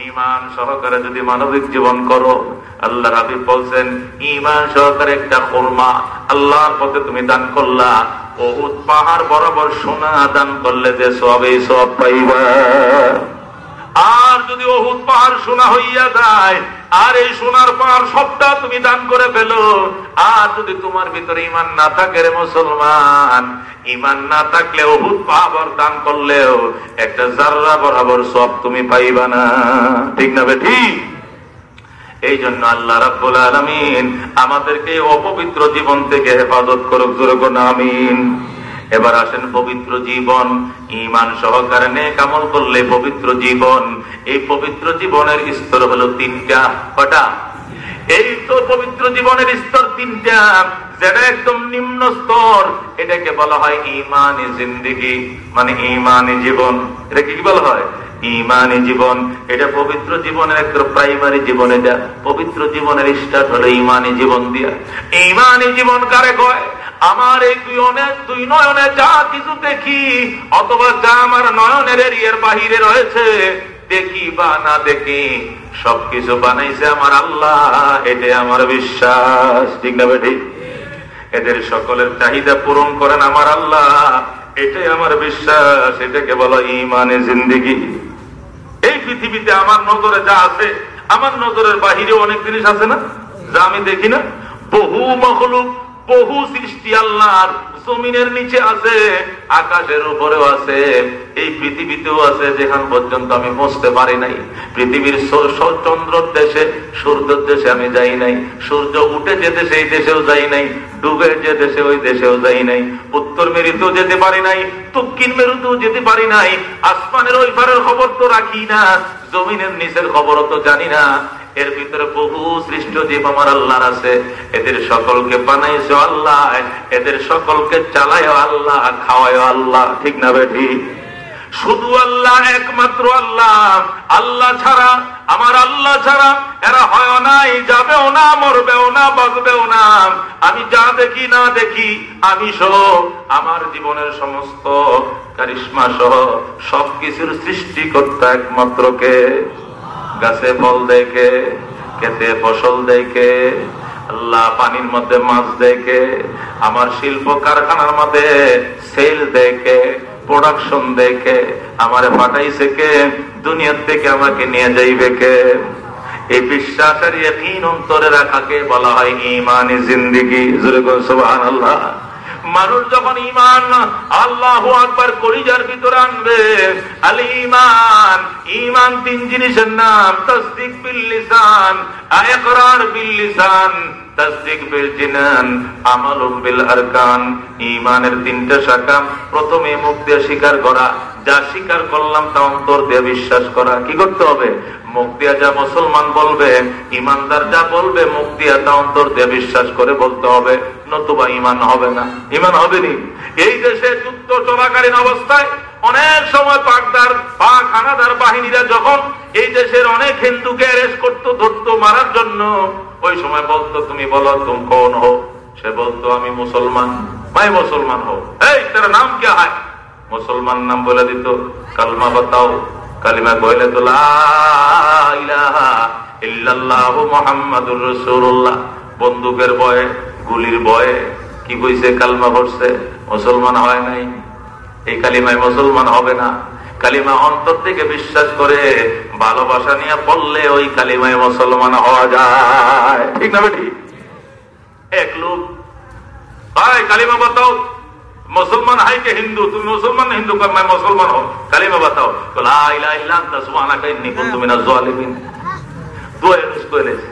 [SPEAKER 1] ইমান সহকারে যদি মানবিক জীবন করো, আল্লাহ রাবি বলছেন ইমান সহকারে একটা কর্মা আল্লাহর পথে তুমি দান করলা, বহুত পাহাড় বরাবর সোনা দান করলে যে সব এই সব পাইবা। আর যদি অহুত পাহাড় সোনা হইয়া যায়, আর এই সোনার পাহাড় সবটা তুমি দান করে ফেলো। আর যদি তোমার ভিতরে ইমান না থাকে রে মুসলমান ইমান না থাকলে অহুত পাহাড় দান করলেও একটা জাররা বরাবর সব তুমি পাইবা না। ঠিক না বে ঠিক? এই জন্য আল্লাহ রাব্বুল আলমিন আমাদেরকে অপবিত্র জীবন থেকে হেফাজত করুক, জোরে আমিন। এবার আসেন পবিত্র জীবন। ইমান সহকারে নেক আমল করলে পবিত্র জীবন। এই পবিত্র জীবনের স্তর হলো তিনটা কটা? এই তো পবিত্র জীবনের স্তর তিনটা। যেটা একদম নিম্ন স্তর। এটাকে বলা হয় ইমানি জিন্দিগি মানে ইমানি জীবন। এটা কি বলা হয়? ইমানি জীবন। এটা পবিত্র জীবনের একটা প্রাইমারি জীবন এটা। পবিত্র জীবনের স্টার্ট হলো ইমানি জীবন দিয়া। ইমানি জীবন কারে কয়? আমার এই দুই অনেক দুই নয়নে যা কিছু দেখি, অথবা যা আমার নয়নের এরিয়ার বাহিরে রয়েছে, দেখি বা না দেখি, সবকিছু বানাইছে আমার আল্লাহ, এটাই আমার বিশ্বাস। ঠিক না বেটি? এদের সকলের চাহিদা পূরণ করেন আমার আল্লাহ, এটাই আমার বিশ্বাস, এটাকে বলো ইমানে জিন্দিগি। এই পৃথিবীতে আমার নজরে যা আছে, আমার নজরের বাহিরে অনেক জিনিস আছে না? যা আমি দেখি না? বহু মখলুক বহু সৃষ্টি আল্লাহর জমিনের নিচে আছে, আকাশের উপরেও আছে, এই পৃথিবীতেও আছে, যেখান পর্যন্ত আমি বসতে পারি নাই। পৃথিবীর চন্দ্রর দেশে সূর্যের দেশে আমি যাই নাই। সূর্য উঠে যে দেশে এই দেশেও যাই নাই, ডুবে যে দেশে ওই দেশেও যাই নাই। উত্তর মেরুতেও যেতে পারি নাই, দক্ষিণ মেরুতেও যেতে পারি নাই, আসমানের ওই পারের খবর তো রাখি না, জমিনের নিচের খবরও তো জানি না। এর ভিতরে বহু সৃষ্ট জীব আমার আল্লাহর আছে। এদের সকলকে বানাইছ আল্লাহ, এদের সকলকে চালায় আল্লাহ, খাওয়ায় আল্লাহ, ঠিক না বেঠি শুধু আল্লাহ, একমাত্র আল্লাহ। আল্লাহ ছাড়া, আমার আল্লাহ ছাড়া এরা হয় নাই যাবেও না, মরবেও না, বাঁচবেও না। আমি যা দেখি, না দেখি, আমি সহ আমার জীবনের সমস্ত কারিশ্মা সহ সবকিছুর সৃষ্টিকর্তা একমাত্র কে? গাছে ফল দেখে খেতে ফসল দেখে, আল্লাহ পানির মধ্যে মাছ দেখে, আমার শিল্প কারখানার মধ্যে সেল দেখে প্রোডাকশন দেখে, আমার ফাটাইছে কে? দুনিয়ার থেকে আমাকে নিয়ে যাইবে কে? এই বিশ্বাসের ইয়কিন অন্তরে রাখাকে বলা হয় ইমানি জিন্দিগি? সুবহান আল্লাহ মানুষ যখন ইমান আল্লাহ আকবার কলিজার ভিতরে আনবে আল ইমান ইমান তিন জিনিসের নাম, তসদিক বিল লিসান আয়করার বিল লিসান, তসদিক বিল জিনান, আমালুম বিল আরকান। ইমানের তিনটা শাখা, প্রথমে মুখ দিয়ে স্বীকার করা, যা বিশ্বাস মুসলমান বলবে ইমানদার যা বলবে, মুখ দিয়া তা অন্তর বিশ্বাস করে বলতে হবে, নতুবা ইমান হবে না। ইমান হবে নি। এই দেশে যুদ্ধ চলাকালীন অবস্থায় অনেক সময় পাকদার পাক হানাদার বাহিনীরা যখন এই দেশের অনেক হিন্দুকে অ্যারেস্ট করতো, ধরতো মারার জন্য, ওই সময় বলতো, তুমি বলো, তুমি কোন হো সে বলতো, আমি মুসলমান। ভাই, মুসলমান হো এই, তার নাম কে হয়? মুসলমান নাম বলে দিত, কালমা বাতাও, কালিমা কইলে তো মোহাম্মদুর রসুল্লাহ বন্দুকের বয়ে গুলির বয়ে কি কইছে, কালমা পড়ছে মুসলমান হয় নাই। এই কালিমায় মুসলমান হবে না। কালিমা অন্তর থেকে বিশ্বাস করে ভালোবাসা নিয়ে পড়লে ওই কালিমায় মুসলমান হওয়া যায়। ঠিক না বেটি? এক লোক, ভাই, কালিমা বাতাও। মুসলমান হাই কে হিন্দু? তুমি মুসলমান হিন্দু? কামায় মুসলমান হো কালিমা বাতাও। লা ইলাহা ইল্লাল্লাহ সুবহানাকা ইন্নী কুনতু মিনাজ জালিমিন দোয়া নুস্কো এলেছে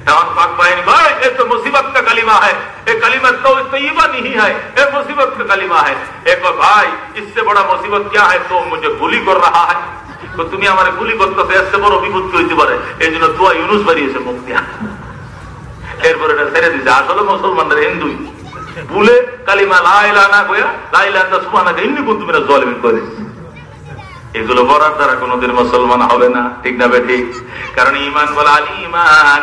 [SPEAKER 1] ले এখন পাক বাহিনী ভাই ये तो मुसीबत का कलिमा है ये कलिमा तो तय्यबा नहीं है ये मुसीबत का कलिमा है एक भाई इससे बड़ा मुसीबत क्या है तो मुझे गुली कर रहा है তো তুমি আমার গুলি করতেছে এসে বড় বিপদ হইতে পারে এই জন্য দোয়া ইউনুস বাড়িয়েছে মুখ দিয়া এরপরে এটা ছেড়ে দিচ্ছে আসলে মুসলমানদের হিন্দুই ভুলে কালিমা লাইলা না কইয়া লাইলা সুবানা এমনি কিন্তু মেরা জলমিন করে এগুলো বলার দ্বারা কোনোদিন মুসলমান হবে না ঠিক না বেঠি কারণ ইমান বলে আল ইমান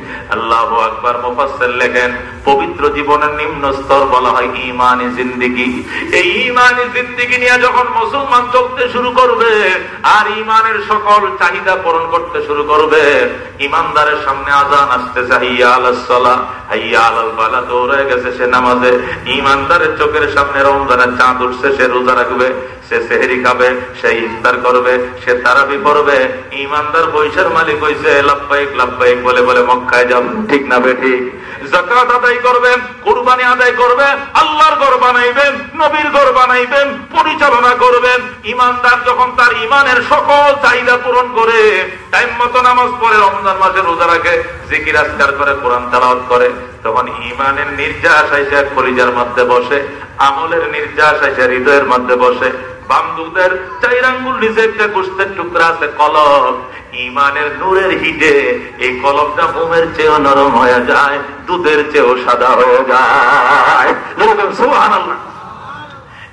[SPEAKER 1] আল্লাহ আকবর মুফাসসির লেখেন, পবিত্র জীবনের নিম্ন স্তর বলা হয় ইমানি জিন্দিগি। এই ইমানি জিন্দিগি নিয়ে যখন মুসলমান চলতে শুরু করবে, আর ইমানের সকল চাহিদা পূরণ করতে শুরু করবে ইমানদারের সামনে আজান আসতে চাহিয়া আলাসলা হাইয়া আলাল বালা, দৌড়ে গেছে সে নামাজে। ইমানদারের চোখের সামনে রমজানের চাঁদ উঠছে, সে রোজা রাখবে। সে সেহেরি খাবে, সে ইফতার করবে, সে তারাবি পড়বে। ইমানদার বৈশের মালিক হয়েছে লাভবাহিক লাভবাহিক বলে বলে মক্কায় যাব। ঠিক না বেঠি নবীর ঘর বানাইবেন, পরিচালনা করবেন। ইমানদার যখন তার ইমানের সকল চাহিদা পূরণ করে, টাইম মতো নামাজ রমজান রোজা রাখে, জিকির আজকার করে, কোরআন তালাওয়াত করে। তখন ইমানের নির্যাস আইসা কলিজার মধ্যে বসে, আমলের নির্যাস আইসা হৃদয়ের মধ্যে বসে। বামদুদের চাইরাঙ্গুল নিচে একটা গোস্তের টুকরা আছে, কলম। ইমানের নূরের হিটে এই কলমটা মোমের চেয়েও নরম হয়ে যায়, দুধের চেয়েও সাদা হয়ে যায়। সুহান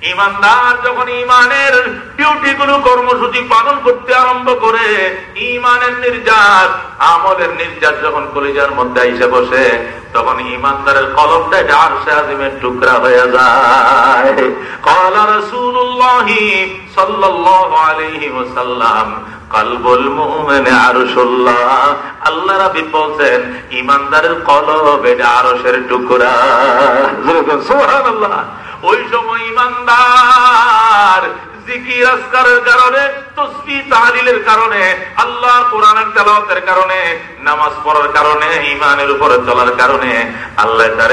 [SPEAKER 1] ইমানদার যখন ইমানের ডিউটি গুলো কর্মসূচি পালন করতে আরম্ভ করে ইমানের নির্যাস, আমলের নির্যাস যখন কলিজার মধ্যে এসে বসে, তখন ইমানদারের কলমটা আর সে আজিমের টুকরা হয়ে যায়। কলা রসুল্লাহি সাল্লাল্লাহু আলাইহি ওয়াসাল্লাম, কালবুল মুমিনে আরশুল্লাহ। আল্লাহ রাব্বি বলেন ইমানদারের কলব এটা আরশের টুকরা। সুবহানাল্লাহ। ওই সময় ইমানদার ইমানের উপরে চলার কারণে, আল্লাহ তার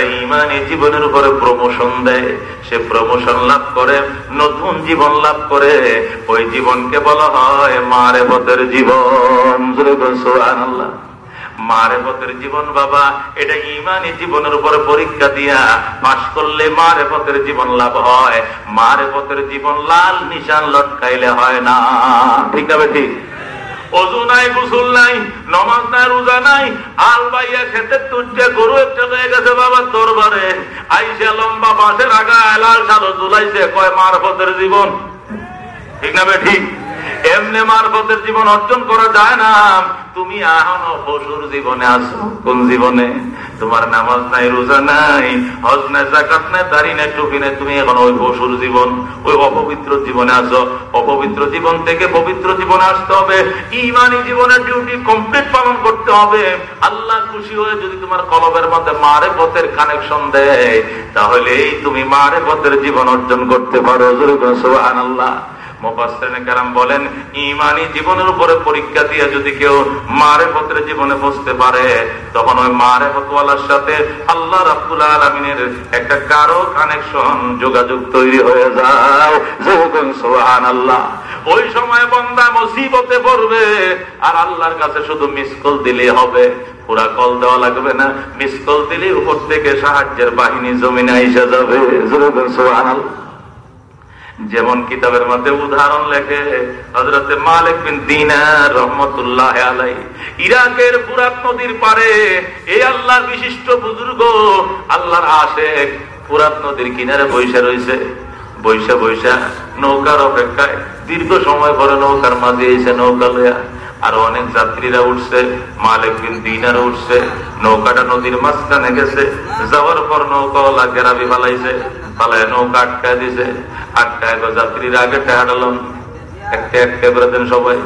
[SPEAKER 1] জীবনের উপরে প্রমোশন দেয়। সে প্রমোশন লাভ করে, নতুন জীবন লাভ করে। ওই জীবনকে বলা হয় মারে পথের জীবন আল্লাহ মারে পথের জীবন বাবা, এটা ইমানি জীবনের উপরে পরীক্ষা দিয়া পাশ করলে মারে পথের জীবন লাভ হয়। মারে পথের জীবন লাল নিশান লটকাইলে হয় না। ঠিক না ঠিক? অজু নাই নাই, নমাজ নাই নাই বাইয়া খেতে গরু একটা লম্বা জীবন? ঠিক না ঠিক? এমনি মারফতের জীবন অর্জন করা যায় না। তুমি এখনও পশুর জীবনে আছো। কোন জীবনে? তোমার নামাজ নাই, রোজা নাই, হজ নাই জাকাত নাই, দাড়ি নাই, টুপি নাই। তুমি এখন ওই পশুর জীবন, ওই অপবিত্র জীবনে আছো। অপবিত্র জীবন থেকে পবিত্র জীবনে আসতে হবে। ইমানি জীবনের ডিউটি কমপ্লিট পালন করতে হবে। আল্লাহ খুশি হয়ে যদি তোমার কলবের মধ্যে মারে পথের কানেকশন দেয় তাহলে এই তুমি মারে পথের জীবন অর্জন করতে পারো। সোহান আল্লাহ বলেন, ইমানি জীবনের উপরে পরীক্ষা দিয়ে যদি কেউ মারে পত্রে জীবনে বসতে পারে, তখন ওই মারে সাথে আল্লাহ রাবুল আলমিনের একটা কারও কানেকশন যোগাযোগ তৈরি হয়ে যায় ওই সময় বন্দা মুসিবতে পড়বে, আর আল্লাহর কাছে শুধু মিস কল হবে। পুরা কল দেওয়া লাগবে না মিস কল দিলে উপর থেকে সাহায্যের বাহিনী জমিনে এসে যাবে। যেমন কিতাবের মধ্যে উদাহরণ লেখে হজরতে মালিক বিন দিনার রহমতুল্লাহ আলাই ইরাকের পুরাত নদীর পারে এই আল্লাহর বিশিষ্ট বুজুর্গ, আল্লাহর আশেক পুরাত নদীর কিনারে বৈশা রয়েছে বৈশা বৈশা নৌকার অপেক্ষায় দীর্ঘ সময় পরে নৌকার মাঝে এসে নৌকা লইয়া, আর অনেক যাত্রীরা উঠছে, মালিক বিন দিনার উঠছে, নৌকাটা নদীর মাঝখানে গেছে, যাওয়ার পর নৌকা গেরাবি ফালাইছে ফালায় নৌকা আটকায় দিছে। আটকায় যাত্রীরা আগে টেহাডালাম একটা একটা করে দেন সবাই।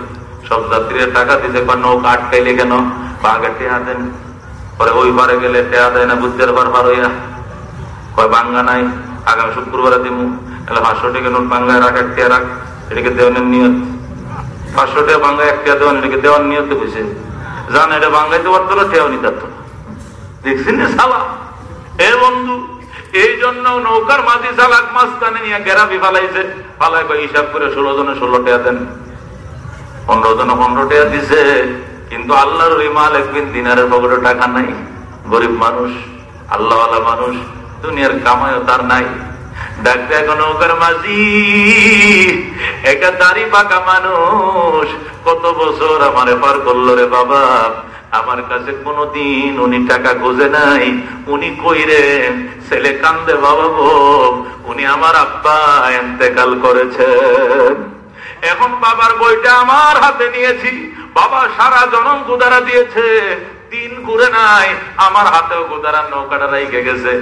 [SPEAKER 1] সব যাত্রীরা টাকা দিতে পার নৌকা আটকাইলে কেন? বা আগে টেহা দেন। পরে ওই পারে গেলে টেহা দেয় না বুদ্ধের বার বার হইয়া। কয়, বাঙ্গা নাই, আগামী শুক্রবারে দিমু। তাহলে পাঁচশো টাকা নোট বাঙ্গায় রাখ একটা রাখ, এটাকে দেওয়ানের নিয়ত। পাঁচশো টাকা বাংলা একটা দেওয়ান, এটাকে দেওয়ার নিয়ত হয়েছে জান, এটা বাংলাইতে পারতো না টেওয়া নিতে দেখছেন সালা? এ বন্ধু এই জন্য নৌকার মাঝি চালাক মাঝখানে নিয়ে গেরাবি ফালাইছে। ফালাই হিসাব করে ষোলো জনে ষোলো টাকা দেন। পনেরো জনে পনেরো টাকা দিছে। কিন্তু আল্লাহর ওই মাল একদিন দিনারের পকেটে টাকা নাই। গরিব মানুষ, আল্লাহওয়ালা মানুষ, দুনিয়ার কামায়ও তার নাই। ডাকতে এখন নৌকার মাঝি, একটা দাড়ি পাকা মানুষ, কত বছর আমারে পার করল রে বাবা? আমার কাছে কোনদিন উনি টাকা গোজে নাই। উনি কইরে ছেলে কান্দে বাবা উনি আমার আব্বা এতেকাল করেছেন। এখন বাবার বইটা আমার হাতে নিয়েছি। বাবা সারা জনম গুদারা দিয়েছে। দিন ঘুরে নাই, আমার হাতেও গোদারার নৌকাটা রেখে গেছে।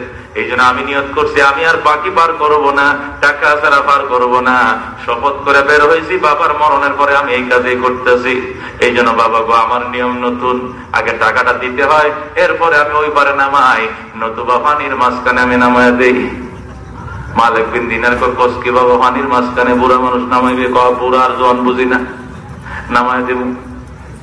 [SPEAKER 1] এই জন্য আমি নিয়ত করছি, আমি আর বাকি পার করব না, টাকা ছাড়া পার করব না। শপথ করে বের হয়েছি, বাবার মরণের পরে আমি এই কাজেই করতেছি। এই জন্য বাবা গো, আমার নিয়ম নতুন, আগে টাকাটা দিতে হয়, এরপরে আমি ওই পারে নামাই, নতুবা পানির মাঝখানে আমি নামায় দেই। মালিক বিন দিনের কসকি বাবা, পানির মাঝখানে বুড়া মানুষ নামাইবে? ক বুড়া আর জন বুঝি না, নামায় দেবো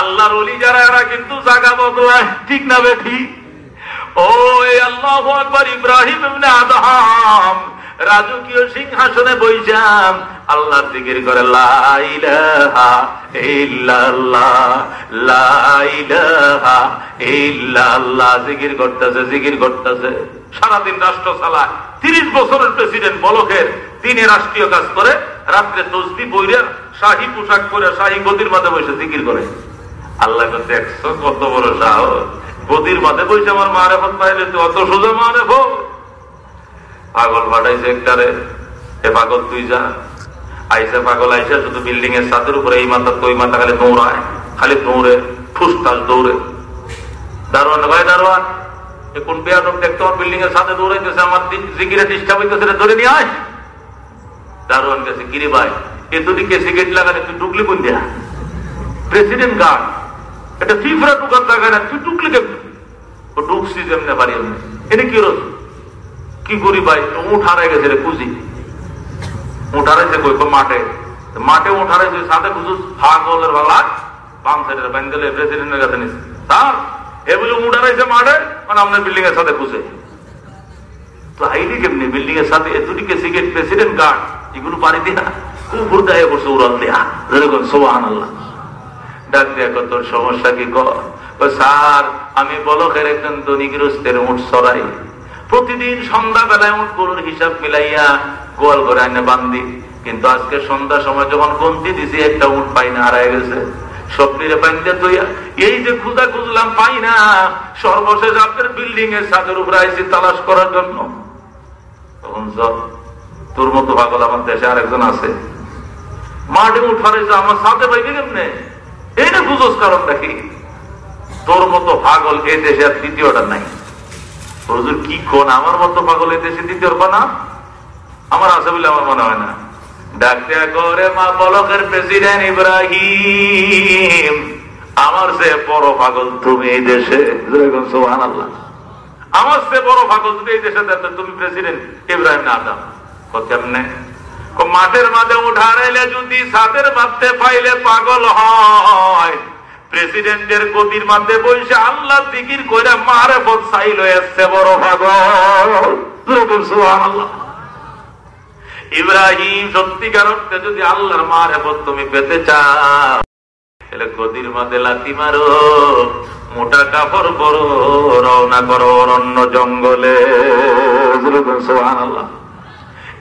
[SPEAKER 1] আল্লাহর অলি যারা, এরা কিন্তু জাগা বদলায় ঠিক না বে ঠিক ও আল্লাহ আকবর ইব্রাহিম আদহাম রাজকীয় সিংহাসনে বইজাম আল্লাহ জিকির করে জিকির করতেছে জিকির করতেছে। সারাদিন রাষ্ট্র চালায়। তিরিশ বছরের প্রেসিডেন্ট বলকের দিনে রাষ্ট্রীয় কাজ করে, রাত্রে তসবি বইরে শাহী পোশাক করে শাহী গদির মাঝে বসে জিকির করে। আল্লাহ দেখছ কত বড় সাহস? গদির মাঝে বসে আমার মারে ফত পাইলে তুই অত সোজা মারে পাগল পাঠাইছে একটারে, এ পাগল তুই যা। আইসা পাগল আইসা শুধু বিল্ডিং এর ছাদের উপরে, এই মাথা তো ওই মাথা খালি দৌড়ায় খালি দৌড়ে ঠুসটাস দৌড়ে। দারোয়ান ভাই দারোয়ান কোন বেয়াদক দেখতে আমার বিল্ডিং এর সাথে দৌড়াইতেছে, আমার জিকিরে ডিস্টার্ব হইতেছে ধরে নিয়ে আয়। দারোয়ান গেছে কিরে ভাই, এ দুদিকে সিগারেট লাগালে তুই ঢুকলি কোন দেয়া? প্রেসিডেন্ট গার্ড এটা ফিফরা ঢুকার জায়গা না তুই ঢুকলি কেমন ও ঢুকছি যেমনি পারি এটা কি রস কি করি ভাই উঠ হারাই গেছে রে খুঁজি উঠ হারাইছে কই? মাঠে? মাঠে উঠ হারাইছে সাথে খুঁজু ফাগলের বালা? বাম সাইডের বেঙ্গলের প্রেসিডেন্টের কাছে নিচ্ছে তার এগুলো উঠ হারাইছে মাঠে? মানে আপনার বিল্ডিং এর সাথে খুঁজে। তো আইডি কেমনি? বিল্ডিং এর সাথে দুটিকে সিগারেট প্রেসিডেন্ট গার্ড এগুলো পারি দিয়া, খুব ভুরদা করছে উড়াল দেয়া। যেরকম সোহান আল্লাহ ডাক দিয়া তোর সমস্যা কি স্যার, আমি বলকের একজন দনিগ্রস্তের উঠ সরাই। প্রতিদিন সন্ধ্যা বেলায় উঠ গরুর হিসাব মিলাইয়া গোয়াল করে আনে বান্দি। কিন্তু আজকে সন্ধ্যার সময় যখন গন্তি দিছি, একটা উঠ পাই না, হারাই গেছে। স্বপ্নের এই যে খুদা খুঁজলাম পাই না, সর্বশেষ আপনার বিল্ডিং এর ছাদের উপরে আইসি তালাশ করার জন্য। তখন তোর মতো পাগল আমার দেশে আরেকজন আছে। মাঠে উঠারে আমার সাথে পাইবে কেমনে? না বুঝোস কারণ দেখি তোর মতো পাগল এই দেশে আর দ্বিতীয়টা নাই। হুজুর কি কোন? আমার মতো পাগল এই দেশে দ্বিতীয় না? আমার আছে বলে আমার মনে হয় না। আমার সে বড় পাগল তুমি এই দেশে। তুমি প্রেসিডেন্ট ইব্রাহিম না কেমনে? মাঠের মাঝে উঠারাইলে যদি সাথের মাঠে পাইলে পাগল হয়। প্রেসিডেন্টের গতির মাঝে বসে আল্লাহ দিকির করে মারে পথ চাইল এসছে বড় পাগল। ইব্রাহিম সত্যিকার অর্থে যদি আল্লাহর মার হেফত তুমি পেতে চাও গদির মাঝে লাতি মারো, মোটা কাপড় করো রওনা করো অরণ্য জঙ্গলে। আল্লাহ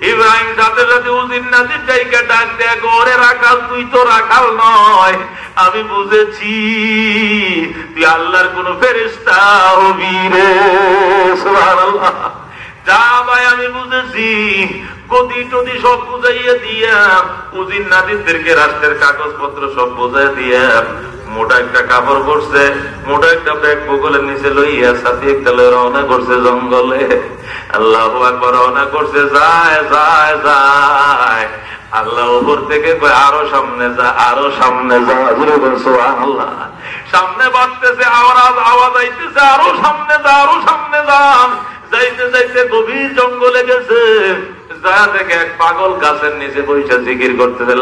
[SPEAKER 1] ইব্রাহিম সাথে সাথে উজির নাজির জায়গা ডাক দেয় ওরে রাখাল, তুই তো রাখাল নয়। আমি বুঝেছি, তুই আল্লাহর কোন ফেরিস্তা হবি রে যা ভাই, আমি বুঝেছি। গদি টদি সব বুঝাইয়া দিয়া রাষ্ট্রের কাগজপত্র সব বুঝাই দিয়া মোটা একটা কাপড় করছে মোটা একটা ব্যাগ বগলের নিচে লইয়া সাথে একটা রওনা করছে জঙ্গলে। আল্লাহ রওনা করছে, যায় যায় যায়। আল্লাহ উপর থেকে আরও সামনে যা, আরও সামনে আল্লাহ সামনে বাড়তেছে, আওয়াজ আওয়াজ আইতেছে, আরও সামনে যা, আরও সামনে যান যাইতে যাইতে গভীর জঙ্গলে গেছে। যা থেকে এক পাগল গাছের নিচে বৈশা জিকির করতেছে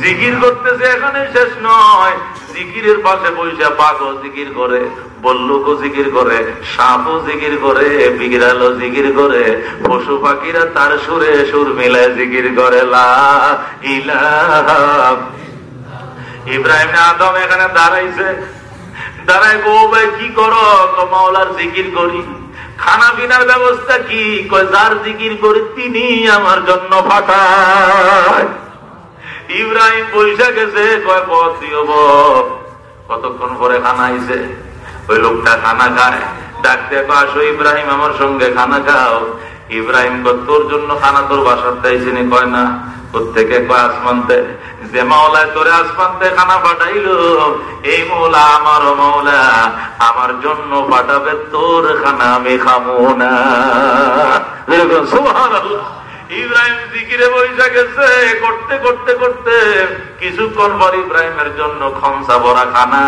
[SPEAKER 1] জিকির করতেছে এখানে শেষ নয়। জিকিরের পাশে বৈশা পাগল জিকির করে, বল্লুকও জিকির করে, সাপও জিকির করে বিগড়ালও জিকির করে, পশু পাখিরা তার সুরে সুর মিলায় জিকির করে, লা ইব্রাহিম আদম এখানে দাঁড়াইছে। দাঁড়াই গো ভাই, কি করো? মাওলার জিকির করি। খানা পিনার ব্যবস্থা কি? যার জিকির করি, তিনি আমার জন্য ফাটায় ইব্রাহিম পয়সা গেছে, কয়, পথ দিও কতক্ষণ পরে খানা আইছে? ওই লোকটা খানা খায়। ডাকতে আসো ইব্রাহিম, আমার সঙ্গে খানা খাও। ইব্রাহিম তোর জন্য খানা তোর বাসার চাইছে কয়, না। প্রত্যেকে আসমানতে যে মাওলায় তোরে আসমানতে খানা পাঠাইল, এই মৌলা আমার মৌলা আমার জন্য পাঠাবে তোর খানা, আমি খামো না। ইব্রাহিম জিকিরে বৈশা গেছে, করতে করতে করতে কিছুক্ষণ পর ইব্রাহিমের জন্য খমসা ভরা খানা,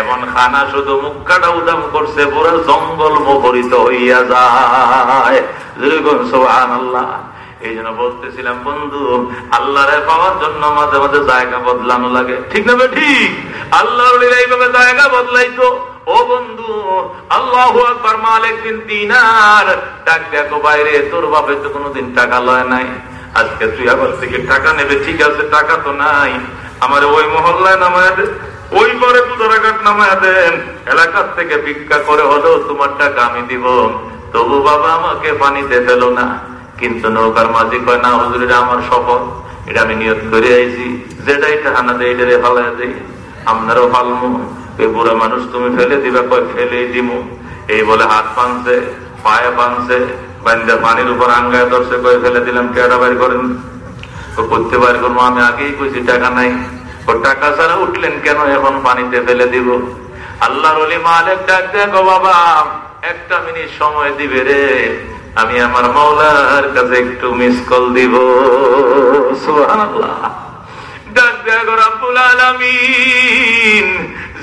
[SPEAKER 1] এমন খানা শুধু মুখাটা উদাম করছে, পুরো জঙ্গল মুখরিত হইয়া যায়। সোহান আল্লাহ এই জন্য বলতেছিলাম, বন্ধু, আল্লাহরে পাওয়ার জন্য মাঝে মাঝে জায়গা বদলানো লাগে। ঠিক না ঠিক। আল্লাহ এইভাবে জায়গা বদলাইতো। ও বন্ধু, আল্লাহ একবার মাল একদিন দিনার ডাক দেখো বাইরে তোর বাপে তো কোনোদিন টাকা লয় নাই। আজকে তুই আবার থেকে টাকা নেবে, ঠিক আছে, টাকা তো নাই। আমার ওই মহল্লায় নামায় ওই পরে কুদারাঘাট নামায় দেন এলাকার থেকে ভিক্ষা করে হলেও তোমার টাকা আমি দিব। তবু বাবা আমাকে পানিতে ফেলো না। কিন্তু নৌকার মাঝি কয়, না হুজুরিরা আমার শপথ, এটা আমি নিয়ত করে আইছি। যেটা এটা হানা দেয় এটা ফালাই দেয়। আপনারও ফালমু এই বুড়া মানুষ তুমি ফেলে দিবা, কয়, ফেলেই দিমু। এই বলে হাত পানছে, পায়ে পানছে বান্ধে পানির উপর আঙ্গায় দর্শে কয়ে, ফেলে দিলাম কেডা বাড়ি করেন। করতে পারি করব, আমি আগেই কইছি, টাকা নাই। ও টাকা ছাড়া উঠলেন কেন? এখন পানিতে ফেলে দিব। আল্লাহর অলি মালিক ডাক দেখো বাবা, একটা মিনিট সময় দিবে রে। আমি আমার মৌলার কাছে একটু মিস কল দিব।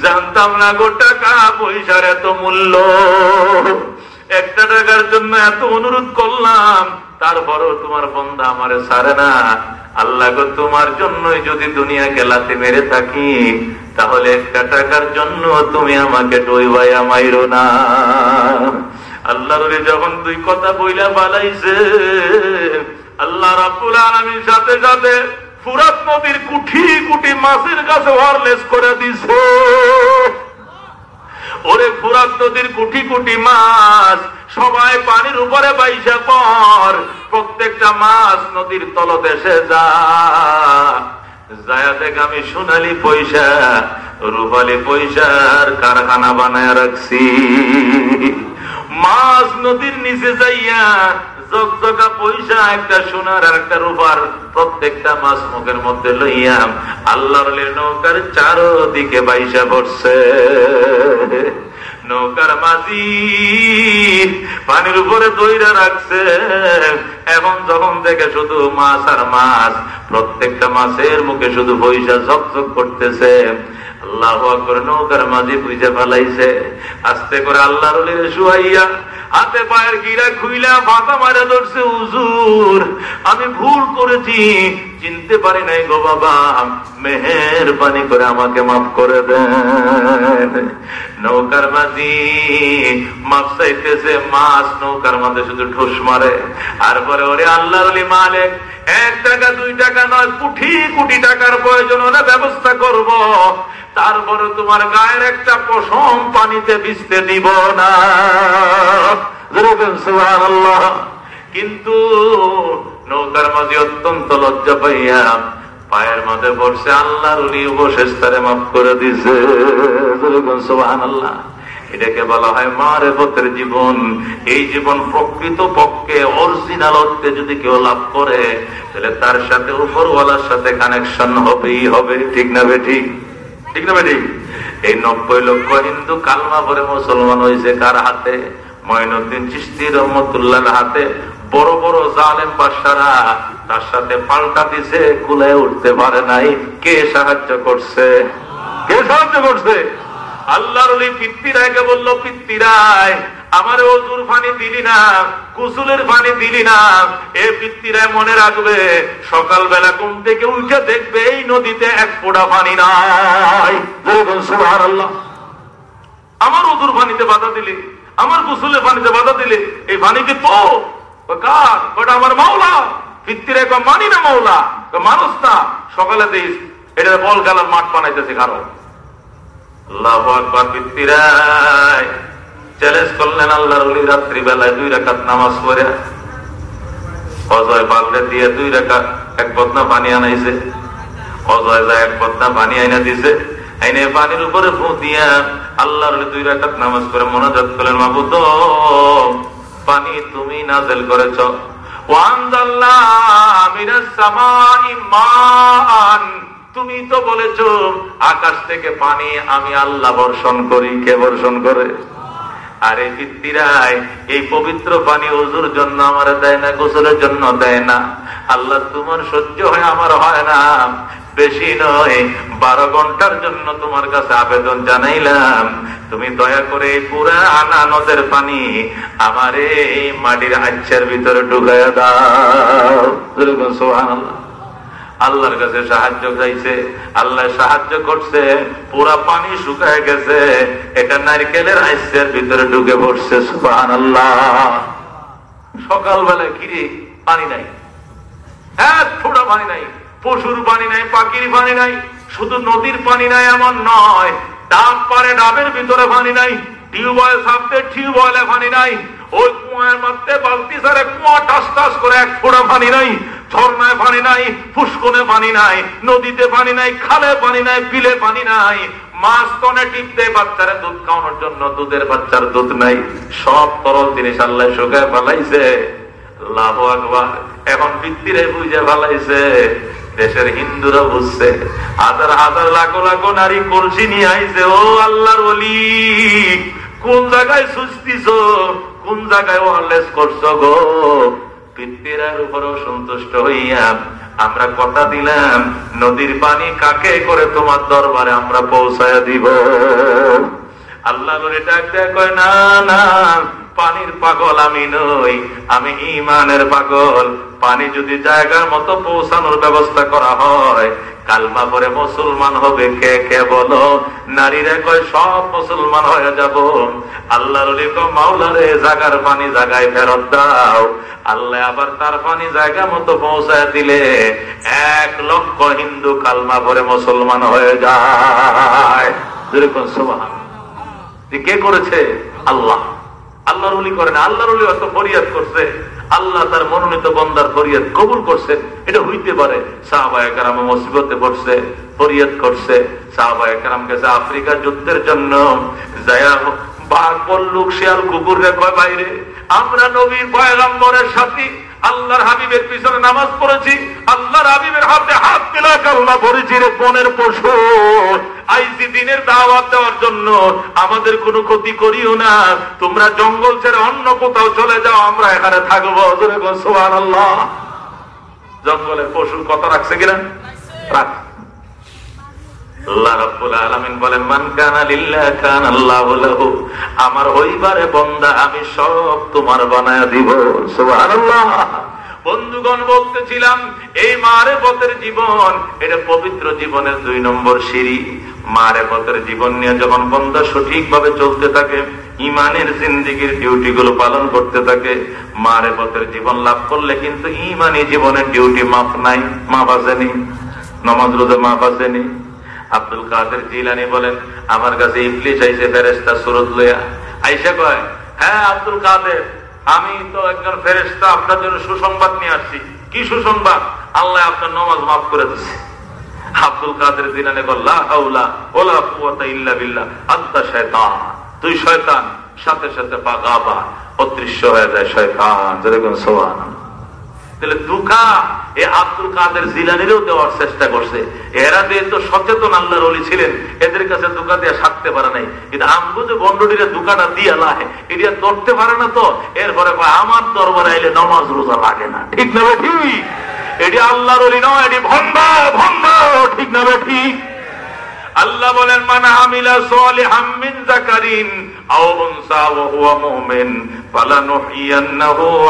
[SPEAKER 1] জানতাম না গো টাকা পয়সার এত মূল্য। একটা টাকার জন্য এত অনুরোধ করলাম, তারপরও তোমার বন্ধা আমার সারে না। আল্লাহ গো, তোমার জন্যই যদি দুনিয়া গেলাতে মেরে থাকি, তাহলে একটা টাকার জন্য তুমি আমাকে ডইবাইয়া মাইরো না। আল্লাহ যখন দুই কথা বইলা বালাইছে, আল্লাহ রাবুল আলমীর সাথে সাথে ফুরাত নদীর কুঠি কুটি মাছের কাছে ওয়ারলেস করে দিছে। ওরে ফুরাত নদীর কুটি কুটি মাছ সবাই পানির উপরে বাইসা পর প্রত্যেকটা মাছ নদীর তলদেশে যা যায় দেখ আমি সোনালি পয়সা, রূপালি পয়সার কারখানা বানায় রাখছি। মাছ নদীর নিচে যাইয়া জগজগা পয়সা, একটা সোনার আর একটা রূপার প্রত্যেকটা মাছ মুখের মধ্যে লইয়াম আল্লাহর নৌকার চারোদিকে বাইসা পড়ছে। নৌকার মাঝি পানির উপরে দইরা রাখছে এখন যখন দেখে শুধু মাছ আর মাছ, প্রত্যেকটা মাছের মুখে শুধু পয়সা ঝকঝক করতেছে। আল্লাহ করে নৌকার মাঝি বুঝে ফেলাইছে। আস্তে করে শুয়াইয়া হাতে পায়ের গিরা খুইলা ধরছে উজুর আমি ভুল করেছি, চিনতে পারি নাই গো বাবা মেহের পানি করে আমাকে মাফ করে দেন। নৌকার মাঝি মাছ চাইতেছে, মাছ নৌকার মাঝে শুধু ঠোস মারে। আর পরে ওরে আল্লাহ মালিক, এক টাকা, দুই টাকা নয় কুটি কোটি টাকার প্রয়োজন ব্যবস্থা করব। তারপরে তোমার গায়ের একটা পশম পানিতে ভিজতে দিব না। কিন্তু নৌকার মাঝে অত্যন্ত লজ্জা পাইয়া পায়ের মাঝে বসে আল্লাহর অবশেষ তারে মাফ করে দিছে। এটাকে বলা হয় মারে পথের জীবন। এই জীবন প্রকৃত পক্ষে অরিজিনাল অর্থে যদি কেউ লাভ করে, তাহলে তার সাথে উপরওয়ালার সাথে কানেকশন হবেই হবে, ঠিক না বেঠিক ঠিক? না ভাই? এই নব্বই লক্ষ হিন্দু কালমা ভরে মুসলমান হয়েছে কার হাতে? ময়নুদ্দিন চিস্তি রহমতুল্লাহ হাতে। বড় বড় জালেম বাসারা তার সাথে পাল্টা দিছে, কুলে উঠতে পারে নাই। কে সাহায্য করছে? কে সাহায্য করছে? আল্লাহর পিত্তিরায়কে বলল পিত্তিরায় আমার অজুর পানি দিলি না, কুসুলের পানি দিলি না। এ পিত্তিরায় মনে রাখবে, সকালবেলা ঘুম থেকে উঠে দেখবে এই নদীতে এক ফোড়া পানি নাই। আমার অজুর পানিতে বাধা দিলি, আমার কুসুলের পানিতে বাধা দিলে, এই পানিকে তো? কার? ওটা আমার মাওলা। পিত্তিরা মানি না মাওলা মানুষ না। সকালে দিস এটা বল খেলার মাঠ বানাইতেছে কারণ আল্লাহ আকবর পিত্তিরায় চ্যালেঞ্জ করলেন আল্লাহর অলি রাত্রিবেলায় দুই রেখাত নামাজ পড়ে। অজয় পাল্টে দিয়ে দুই রেখা এক বদনা পানি আনাইছে। অজয় যায় এক বদনা পানি আইনা দিছে, আইনে পানির উপরে ফু দিয়া আল্লাহর দুই রেখাত নামাজ করে মনোজাত করলেন, মাবুদ, পানি তুমি নাজেল করেছ। তুমি তো বলেছ, আকাশ থেকে পানি আমি আল্লাহ বর্ষণ করি। কে বর্ষণ করে? আর ভিত্তিরায়, এই পবিত্র পানি ওজুর জন্য আমার দেয় না, গোসলের জন্য দেয় না। আল্লাহ তোমার সহ্য হয়, আমার হয় না। বেশি নয়, বারো ঘণ্টার জন্য তোমার কাছে আবেদন জানাইলাম। তুমি দয়া করে পুরা আনা নদের পানি আমার এই মাটির আচ্ছার ভিতরে ঢুকাইয়া দাও। সোহান আল্লাহর কাছে সাহায্য চাইছে, আল্লাহ সাহায্য করছে, পুরা পানি শুকায় গেছে, এটা নারকেলের আইসের ভিতরে ঢুকে পড়ছে সুবাহান আল্লাহ সকালবেলা কিরে পানি নাই। হ্যাঁ থোড়া পানি নাই। পশুর পানি নাই, পাখির পানি নাই, শুধু নদীর পানি নাই এমন নয়। ডাব পারে ডাবের ভিতরে পানি নাই, টিউবওয়েল সাপতে টিউবওয়েলে পানি নাই। ওই কুয়ার মধ্যে বালতি সারে কুয়া টাস টাস করে এক ফোড়া পানি নাই। ঝর্ণায় পানি নাই, পুষ্কনে পানি নাই, নদীতে পানি নাই, খালে পানি নাই, বিলে পানি নাই। মাছ তনে টিপতে বাচ্চারে দুধ খাওয়ানোর জন্য, দুধের বাচ্চার দুধ নাই। সব তরল জিনিস আল্লাহ শুকায় ফেলাইছে। লাভ আকবার এখন বৃত্তিরে বুঝে ফেলাইছে। দেশের হিন্দুরা বুঝছে। হাজার হাজার লাখো লাখো নারী কলসি নিয়ে আইছে, ও আল্লাহর বলি কোন জায়গায় সুস্থিস কোন জায়গায় ওয়ারলেস করছ গো? পিতৃরার উপরও সন্তুষ্ট হইয়া আমরা কথা দিলাম, নদীর পানি কাকে করে তোমার দরবারে আমরা পৌঁছায় দিব? আল্লাহ ডাক দেয় কয়, না না। পানির পাগল আমি নই, আমি ইমানের পাগল। পানি যদি জায়গার মতো পৌঁছানোর ব্যবস্থা করা হয়, কালমা পরে মুসলমান হবে কে কে বলো? নারীরা কয়, সব মুসলমান হয়ে যাব। আল্লাহর মাওলারে, জাগার পানি জাগায় ফেরত দাও। আল্লাহ আবার তার পানি জায়গা মতো পৌঁছায় দিলে এক লক্ষ হিন্দু কালমা পরে মুসলমান হয়ে যায়। যেরকম সোহান কে করেছে? আল্লাহ। আল্লাহর উলি করে না আল্লাহর উলি হয়তো ফরিয়াদ করছে। আল্লাহ তার মনোনীত বন্দার ফরিয়াদ কবুল করছে এটা হইতে পারে সাহবায়াম মুসিবতে পড়ছে, ফরিয়াদ করছে। সাহবায়াম গেছে আফ্রিকা যুদ্ধের জন্য। যায়া বাঘ পল্লুক শিয়াল কুকুর রে, কয় বাইরে আমরা নবীর পয়গম্বরের সাথে আল্লাহর হাবিবের পিছনে নামাজ পড়েছি, আল্লাহর হাবিবের হাতে হাত মিলা কাল্লা পড়েছি রে বনের পশু। আইসি দিনের দাওয়াত দেওয়ার জন্য আমাদের কোনো ক্ষতি করিও না। তোমরা জঙ্গল ছেড়ে অন্য কোথাও চলে যাও, আমরা এখানে থাকব। জঙ্গলের পশুর কথা রাখছে কিনা? রাখ। বন্ধুগণ, বলতেছিলাম, এই মারে পথের জীবন, এটা পবিত্র জীবনের দুই নম্বর সিঁড়ি। মারে পথের জীবন নিয়ে যখন বন্ধা সঠিক ভাবে চলতে থাকে, ইমানের জিন্দিগির ডিউটি গুলো পালন করতে থাকে, মারে পথের জীবন লাভ করলে কিন্তু ইমানি জীবনের ডিউটি মাফ নাই, মা বাজেনি নমাজ রোজে মা আসেনি আব্দুল কাদের জিলানি বলেন, আমার কাছে ইবলিশ আইসে ফেরেস্তা সুরত লইয়া। আইসে কয় হ্যাঁ আব্দুল কাদের, আমি তো একজন ফেরেস্তা আপনার জন্য সুসংবাদ নিয়ে আসছি। কি সুসংবাদ? আল্লাহ আপনার নমাজ মাফ করে দিচ্ছে আব্দুল কাদের জিলানি শয়তান। সাথে সাথে অদৃশ্য হয়ে যায় শয়তান। যেরকম সোহান তাহলে এ আব্দুল কাদের দেওয়ার চেষ্টা করছে। এরা দিয়ে তো সচেতন আল্লাহর অলি ছিলেন, এদের কাছে দিয়ে সারতে পারে নাই। কিন্তু দিয়ে লাহে, এটা পারে না তো? এরপরে আমার দরবারে নমাজ রোজা লাগে না। ঠিক না এটি আল্লাহর অলি নয়, এটি ঠিক না আল্লাহ বলেন মানে ওয়া হুয়া মুমিন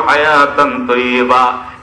[SPEAKER 1] হায়াতান তাইয়্যিবা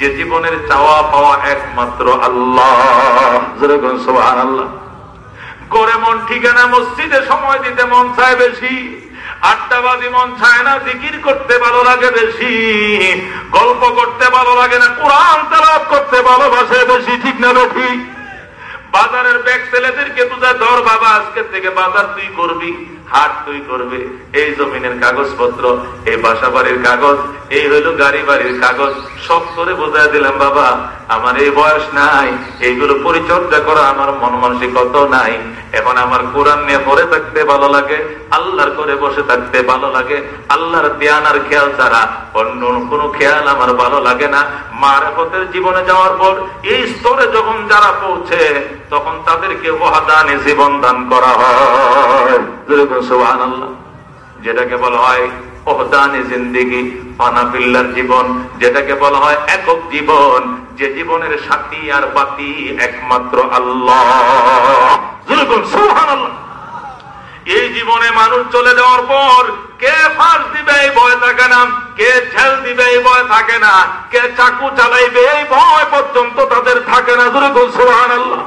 [SPEAKER 1] যে জীবনের চাওয়া পাওয়া একমাত্র আল্লাহ। আল্লাহ করে মন, ঠিকানা, মসজিদে সময় দিতে মন চায় বেশি। আড্ডাবাজি মন চায় না, জিকির করতে ভালো লাগে বেশি। গল্প করতে ভালো লাগে না, কোরআন তেলাপ করতে ভালোবাসে বেশি, ঠিক না বেশি বাজারের ব্যাগ ছেলেদেরকে বুঝায়, ধর বাবা, আজকের থেকে বাজার তুই করবি। হাট তুই করবে। এই জমিনের কাগজপত্র, এই বাসা বাড়ির কাগজ, এই হইল গাড়ি বাড়ির কাগজ। সব করে বোঝাই দিলাম, বাবা। আমার এই বয়স নাই। এইগুলো পরিচর্যা করা আমার মন মানসিকত নাই। এখন আমার কোরআন নিয়ে পড়ে থাকতে ভালো লাগে, আল্লাহর করে বসে থাকতে ভালো লাগে, আল্লাহর ধ্যান আর খেয়াল ছাড়া অন্য কোনো খেয়াল আমার ভালো লাগে না। মারেফতের জীবনে যাওয়ার পর এই স্তরে যখন যারা পৌঁছে, তখন তাদেরকে ওহাদানে জীবন দান করা হয়। যেটাকে বলা হয় ওহদানে জিন্দিগি, পানাফিল্লার জীবন, যেটাকে বলা হয় একক জীবন, যে জীবনের সাথী আর বাতি একমাত্র আল্লাহ। এই জীবনে মানুষ চলে যাওয়ার পর কে ফাঁস দিবে এই ভয় থাকে না, কে ঝেল দিবে এই ভয় থাকে না, কে চাকু চালাইবে এই ভয় পর্যন্ত তাদের থাকে না। দুরকম সোহান আল্লাহ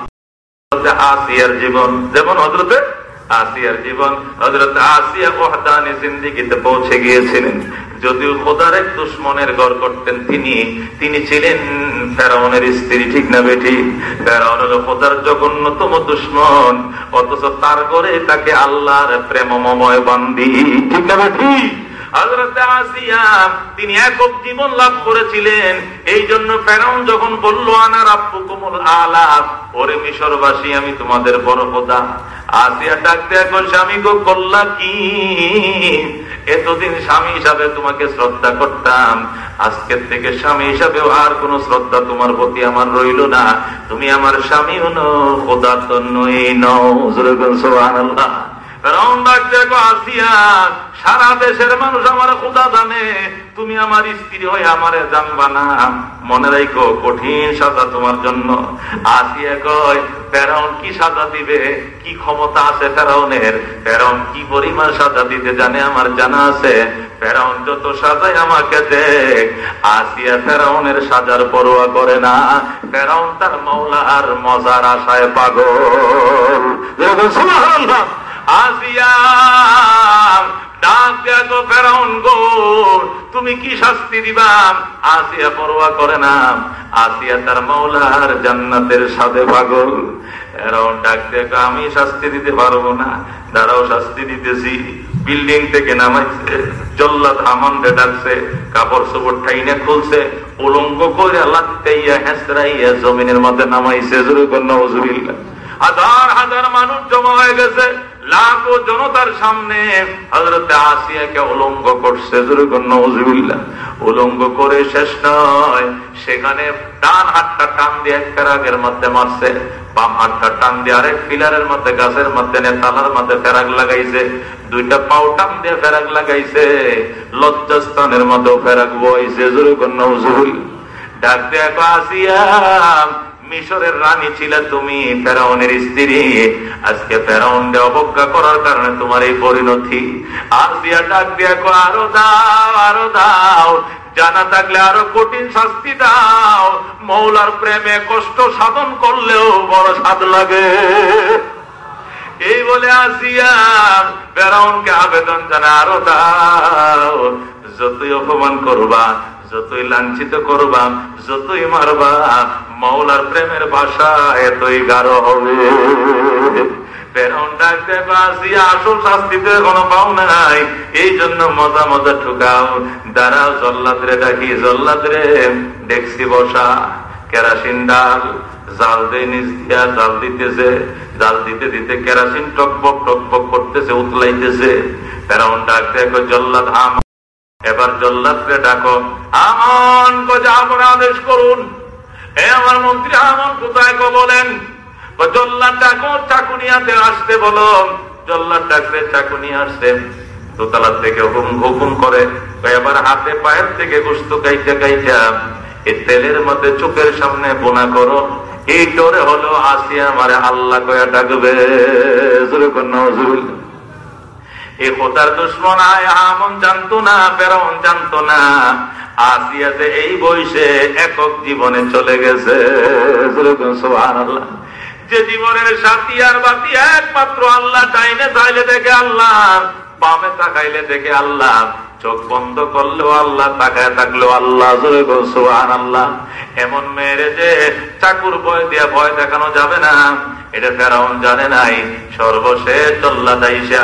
[SPEAKER 1] আসিয়ার জীবন, যেমন হজরতে আসিয়ার জীবন হজরত আসিয়া ওহদানি জিন্দিগিতে পৌঁছে গিয়েছিলেন। যদিও খোদার এক দুশ্মনের গড় করতেন তিনি তিনি ছিলেন ফেরাউনের স্ত্রী, ঠিক না বেটি ফেরাউন হলো খোদার জঘন্যতম দুশ্মন, অথচ তার করে তাকে আল্লাহর প্রেমময় বান্দি, ঠিক না বেটি তিনি একক জীবন লাভ করেছিলেন। এই জন্য ফেরাউন যখন বলল আনার আপ্পু কোমল আলাপ ওরে মিশরবাসী, আমি তোমাদের বড় খোদা। আসিয়া ডাক দেখো স্বামী গো করলা কি এতদিন স্বামী হিসাবে তোমাকে শ্রদ্ধা করতাম। আজকের থেকে স্বামী হিসাবে আর কোন শ্রদ্ধা তোমার প্রতি আমার রইল না। তুমি আমার স্বামী নো খোদা তো নই নও সোহান আল্লাহ সারা দেশের মানুষ আমার খোদা জানে। তুমি আমার স্ত্রী হয়ে আমারে জানবা না। মনে রাখো, কঠিন সাজা তোমার জন্য। আসিয়া কয়, ফেরাউন কি সাজা দিবে? কি ক্ষমতা আছে ফেরাউনের? ফেরাউন কি পরিমাণ সাজা দিতে জানে? আমার জানা আছে। ফেরাউন যত সাজাই আমাকে দেখ। আসিয়া ফেরাউনের সাজার পরোয়া করে না। ফেরাউন তার মৌলার মজার আশায় পাগল। আসিয়া ডাক দেয়া গো ফেরাউন গো, তুমি কি শাস্তি দিবা? আসিয়া পরোয়া করে না। আসিয়া তার মৌলার জান্নাতের সাথে পাগল। ফেরাউন ডাক দেখো আমি শাস্তি দিতে পারব না। দাঁড়াও, শাস্তি দিতেছি। বিল্ডিং থেকে নামাইছে। জল্লাদ হামন্দে ডাকছে। কাপড় চোপড় ঠাইনে খুলছে। উলঙ্গ করে লাগতেইয়া হেঁচড়াইয়া জমিনের মধ্যে নামাইছে। জরুর নজরুল্লাহ হাজার হাজার মানুষ জমা হয়ে গেছে, লাখো জনতার সামনে হজরতে আসিয়াকে উলঙ্গ করছে উলঙ্গ করে শেষ নয়, সেখানে ডান হাতটা টান দিয়ে এক ফেরাগের মধ্যে মারছে, বাম হাতটা টান দিয়ে আরেক পিলারের মধ্যে, গাছের মধ্যে তালার মধ্যে ফেরাক লাগাইছে, দুইটা পাও টান দিয়ে ফেরাক লাগাইছে, লজ্জাস্থানের মধ্যে ফেরাক বইছে নজরুল ডাক দিয়ে আসিয়া মিশরের রানী ছিল তুমি, ফেরাউনের স্ত্রী। আজকে ফেরাউন অবজ্ঞা করার কারণে তোমার এই পরিণতি। আজ দিয়া ডাক দিয়া আরও দাও আরও দাও। জানা থাকলে আরও কঠিন শাস্তি দাও। মৌলার প্রেমে কষ্ট সাধন করলেও বড় স্বাদ লাগে। এই বলে আসিয়া ফেরাউনকে আবেদন জানা আরও দাও। যতই অপমান করবা যতই লাঞ্ছিত করবা, যতই মারবা মৌলার প্রেমের ভাষা এতই গাঢ় হবে। এই জন্য মজা মজা ঠুকাও। দাঁড়াও, জল্লাদরে ডাকি, জল্লাদরে, দেখছি বসা। কেরাসিন ডাল, জাল দিয়ে নিচ দিয়া, জাল দিতেছে। জাল দিতে দিতে কেরাসিন টকবক টকবক করতেছে, উতলাইতেছে। ফেরাউন ডাক দেখো জল্লাদ, আম এবার জল্লাদকে ডাকো, আমন করে আদেশ করুন। এ আমার মন্ত্রী আমন, কোথায় গো বলেন? জল্লাদ ডাকো, চাকুনিয়াতে আসতে বলো। জল্লাদ ডাকতে চাকুনিয়া আসছে দোতলার থেকে হুকুম হুকুম করে এবার হাতে পায়ের থেকে গুস্ত গাইতে গাইটা এই তেলের মধ্যে চোখের সামনে বোনা করো। এই ডরে হলো আসিয়া, আমার আল্লাহ কয়া ডাকবে। এই খোদার দুশ্মন আয়, আমন জানতো না, ফেরাউন জানতো না। আসিয়াতে এই বয়সে একক জীবনে চলে গেছে। যে জীবনের সাথী আর বাতি একমাত্র আল্লাহ চাইলে চাইলে দেখে আল্লাহ বামে তাকাইলে দেখে আল্লাহ চোখ বন্ধ করলেও আল্লাহ, তাকায় থাকলেও আল্লাহ সোহান আল্লাহ এমন মেয়েরে যে চাকুর ভয় দিয়ে ভয় দেখানো যাবে না। এটা ফেরাউন জানে নাই। সর্বশেষ চল্লা দাইসা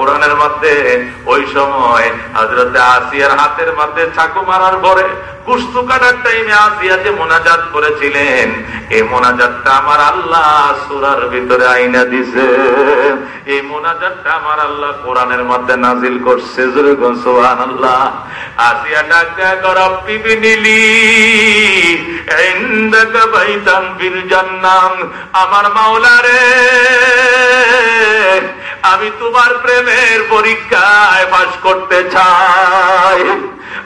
[SPEAKER 1] কোরআনের মধ্যে ওই সময় হাজরতে আসিয়ার হাতের মধ্যে ছাকু মারার পরে কাটার টাইমে মোনাজাত করেছিলেন। এই মোনাজাতটা আমার আল্লাহ সুরার ভিতরে আইনা দিছে। এই মোনাজাতটা আমার আল্লাহ কোরআনের মধ্যে নাজিল করছে আল্লাহ আসিয়া বাইতান ফিল জান্নাম আমার মাওলারে, আমি তোমার প্রেমের পরীক্ষায় পাশ করতে চাই।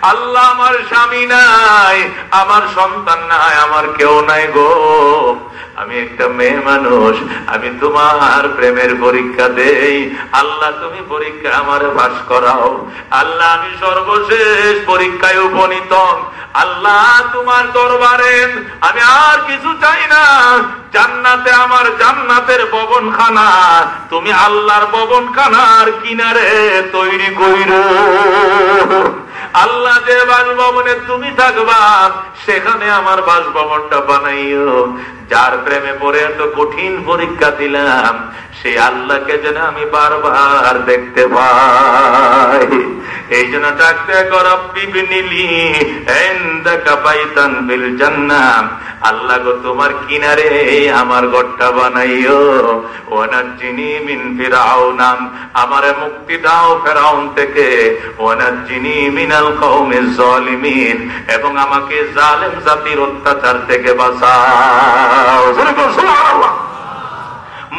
[SPEAKER 1] আল্লাহ আমার স্বামী নাই আমার সন্তান নাই আমার কেউ নাই গো। আমি একটা মেয়ে মানুষ, আমি তোমার প্রেমের পরীক্ষা দেই। আল্লাহ, তুমি পরীক্ষা আমার বাস করাও। আল্লাহ, আমি সর্বশেষ পরীক্ষায় উপনীত। আল্লাহ, তোমার দরবারে আমি আর কিছু চাই না। জান্নাতে আমার জান্নাতের ববন খানা তুমি আল্লাহর ববন খানার কিনারে তৈরি কইর। আল্লাহ, যে বাসভবনে তুমি থাকবা, সেখানে আমার বাসভবনটা বানাইও। যার প্রেমে পড়ে এত কঠিন পরীক্ষা দিলাম সেই আল্লাহকে যেন আমি বারবার দেখতে পাই। এই জন্য ডাকতে আল্লাহ গো, তোমার কিনারে আমার গড়টা বানাইও। ওনার যিনি মিন ফিরাও নাম আমারে মুক্তি দাও ফেরাউন থেকে। ওনার যিনি মিনাল কৌমে জলিমিন, এবং আমাকে জালেম জাতির অত্যাচার থেকে বাঁচাও।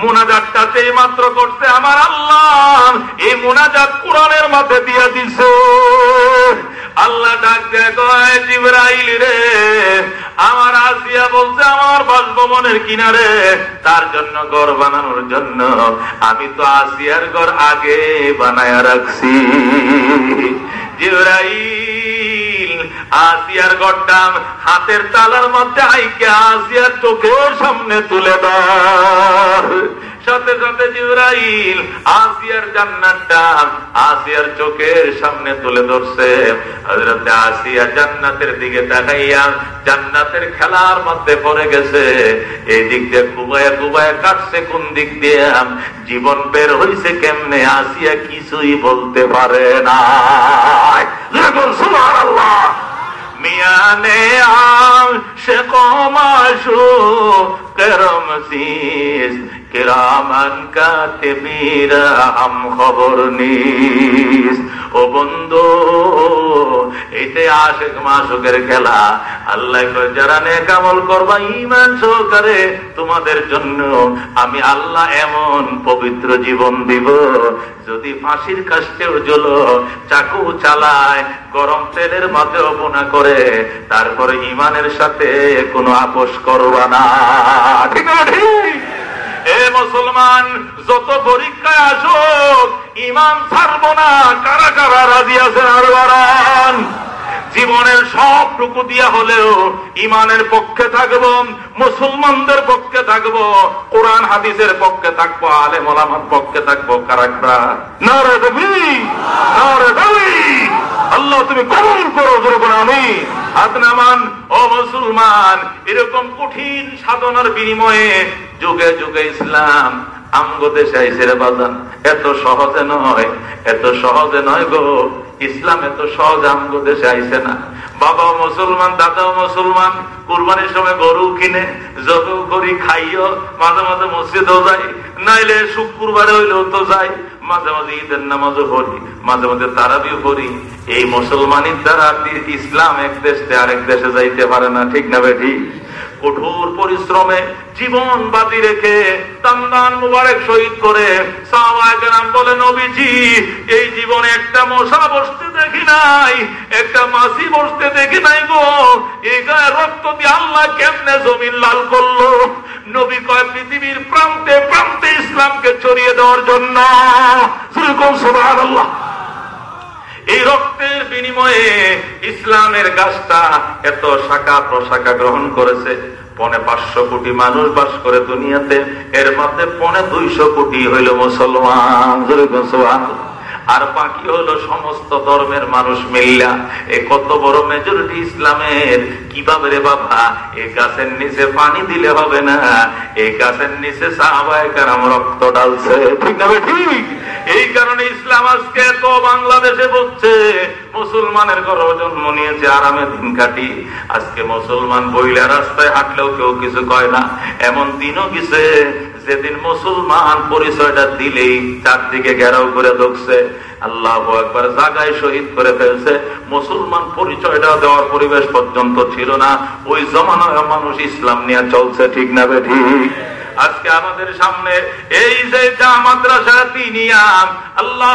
[SPEAKER 1] মুনাজাতটাতে মাত্র করছে আমার আল্লাহ, এই মুনাজাত কোরআনের মাঝে দিয়ে দিছে। আল্লাহ ডাক দেয় রে। আমার আসিয়া বলছে, আমার বাসভবনের কিনারে, তার জন্য ঘর বানানোর জন্য। আমি তো আসিয়ার ঘর আগে বানায় রাখছি। জিবরাইল আসিয়ার গড্ডাম হাতের তালার মধ্যে আইকে আসিয়ার চোখের সামনে তুলে দাও সাথে সাথে জিব্রাইল আসিয়ার জান্নাতটা আসিয়ার চোখের সামনে তুলে ধরছে। হযরতে আসিয়া জান্নাতের দিকে তাকাইয়া জান্নাতের খেলার মধ্যে পড়ে গেছে। এই দিক দিয়ে কুবায় কুবায় কাটছে, কোন দিক দিয়ে? জীবন বের হইছে কেমনে? আসিয়া কিছুই বলতে পারে না। সুবহানাল্লাহ। মিয়ানে আম সে কমাশু করম সিস কিরামান কাতিবিরা আম খবর নিস। ও বন্ধু, এতে আশেক মাসুকের খেলা। আল্লাহ যারা নেক আমল করবা ইমান সহকারে তোমাদের জন্য আমি আল্লাহ এমন পবিত্র জীবন দিব। যদি ফাঁসির কাস্টেও জ্বল, চাকু চালায়, গরম তেলের মাঝেও বোনা করে, তারপরে ইমানের সাথে কোনো আপোষ করবা না। ঠিক ঠিক? এ মুসলমান, যত পরীক্ষায় আসুক ইমান ছাড়ব না, কারা কারা রাজি আছেন আর বাড়ান জীবনের সবটুকু দিয়া হলেও ইমানের পক্ষে থাকব, মুসলমানদের পক্ষে থাকব, কোরআন হাদিসের পক্ষে থাকব আলে মোলামার পক্ষে থাকব কারাকরা আল্লাহ তুমি কবুল করো যেরকম আমি হাত নামান ও মুসলমান, এরকম কঠিন সাধনার বিনিময়ে যুগে যুগে ইসলাম বাজান। এত সহজে নয়, এত সহজে নয় গো। ইসলাম এত সহজ না। মুসলমান, দাদাও মুসলমান, কুরবানির সময় গরু কিনে জব করি খাইও, মাঝে মাঝে মসজিদও যাই, নাইলে শুক্রবারে হইলেও তো যাই, মাঝে মাঝে ঈদের নামাজও পড়ি, মাঝে মাঝে তারাবিও পড়ি। এই মুসলমানের দ্বারা ইসলাম এক দেশ থেকে আরেক দেশে যাইতে পারে না, ঠিক না ঠিক? কঠোর পরিশ্রমে জীবন বাজি রেখে তান্দান মুবারক শহীদ করে সাহাবাহাম বলে নবীজি, এই জীবনে একটা মশা বসতে দেখি নাই, একটা মাসি বসতে দেখি নাই গো। এই গায়ে রক্ত দিয়ে আল্লাহ কেমনে জমিন লাল করল? নবী কয়, পৃথিবীর প্রান্তে প্রান্তে ইসলামকে ছড়িয়ে দেওয়ার জন্য। আল্লাহ এই রক্তের বিনিময়ে ইসলামের গাছটা এত শাখা প্রশাখা গ্রহণ করেছে। পনে পাঁচশো কোটি মানুষ বাস করে দুনিয়াতে। এর মধ্যে পনে দুইশো কোটি হইল মুসলমান। আর বাকি হলো সমস্ত ধর্মের মানুষ মিল্লা। এ কত বড় মেজরিটি ইসলামের? কীভাবে রে বাবা? এই গাছের নিচে পানি দিলে হবে না। এই গাছের নিচে সাহাবায় কারাম রক্ত ডালছে ঠিক না ঠিক? এই কারণে ইসলাম আজকে তো বাংলাদেশে বলছে মুসলমানের ঘর জন্ম নিয়েছে, আরামে দিন কাটি। আজকে মুসলমান বইলা রাস্তায় হাঁটলেও কেউ কিছু কয় না। এমন দিনও গেছে, যেদিন মুসলমান পরিচয়টা দিলেই চারদিকে ঘেরাও করে ঢুকছে আল্লাহ একবার জাগায় শহীদ করে ফেলছে। মুসলমান পরিচয়টা দেওয়ার পরিবেশ পর্যন্ত ছিল না। ওই জমানায় মানুষ ইসলাম নিয়ে চলছে, ঠিক না বে ঠিক? আজকে আমাদের সামনে এই যে আমাদের তিনি আল্লাহ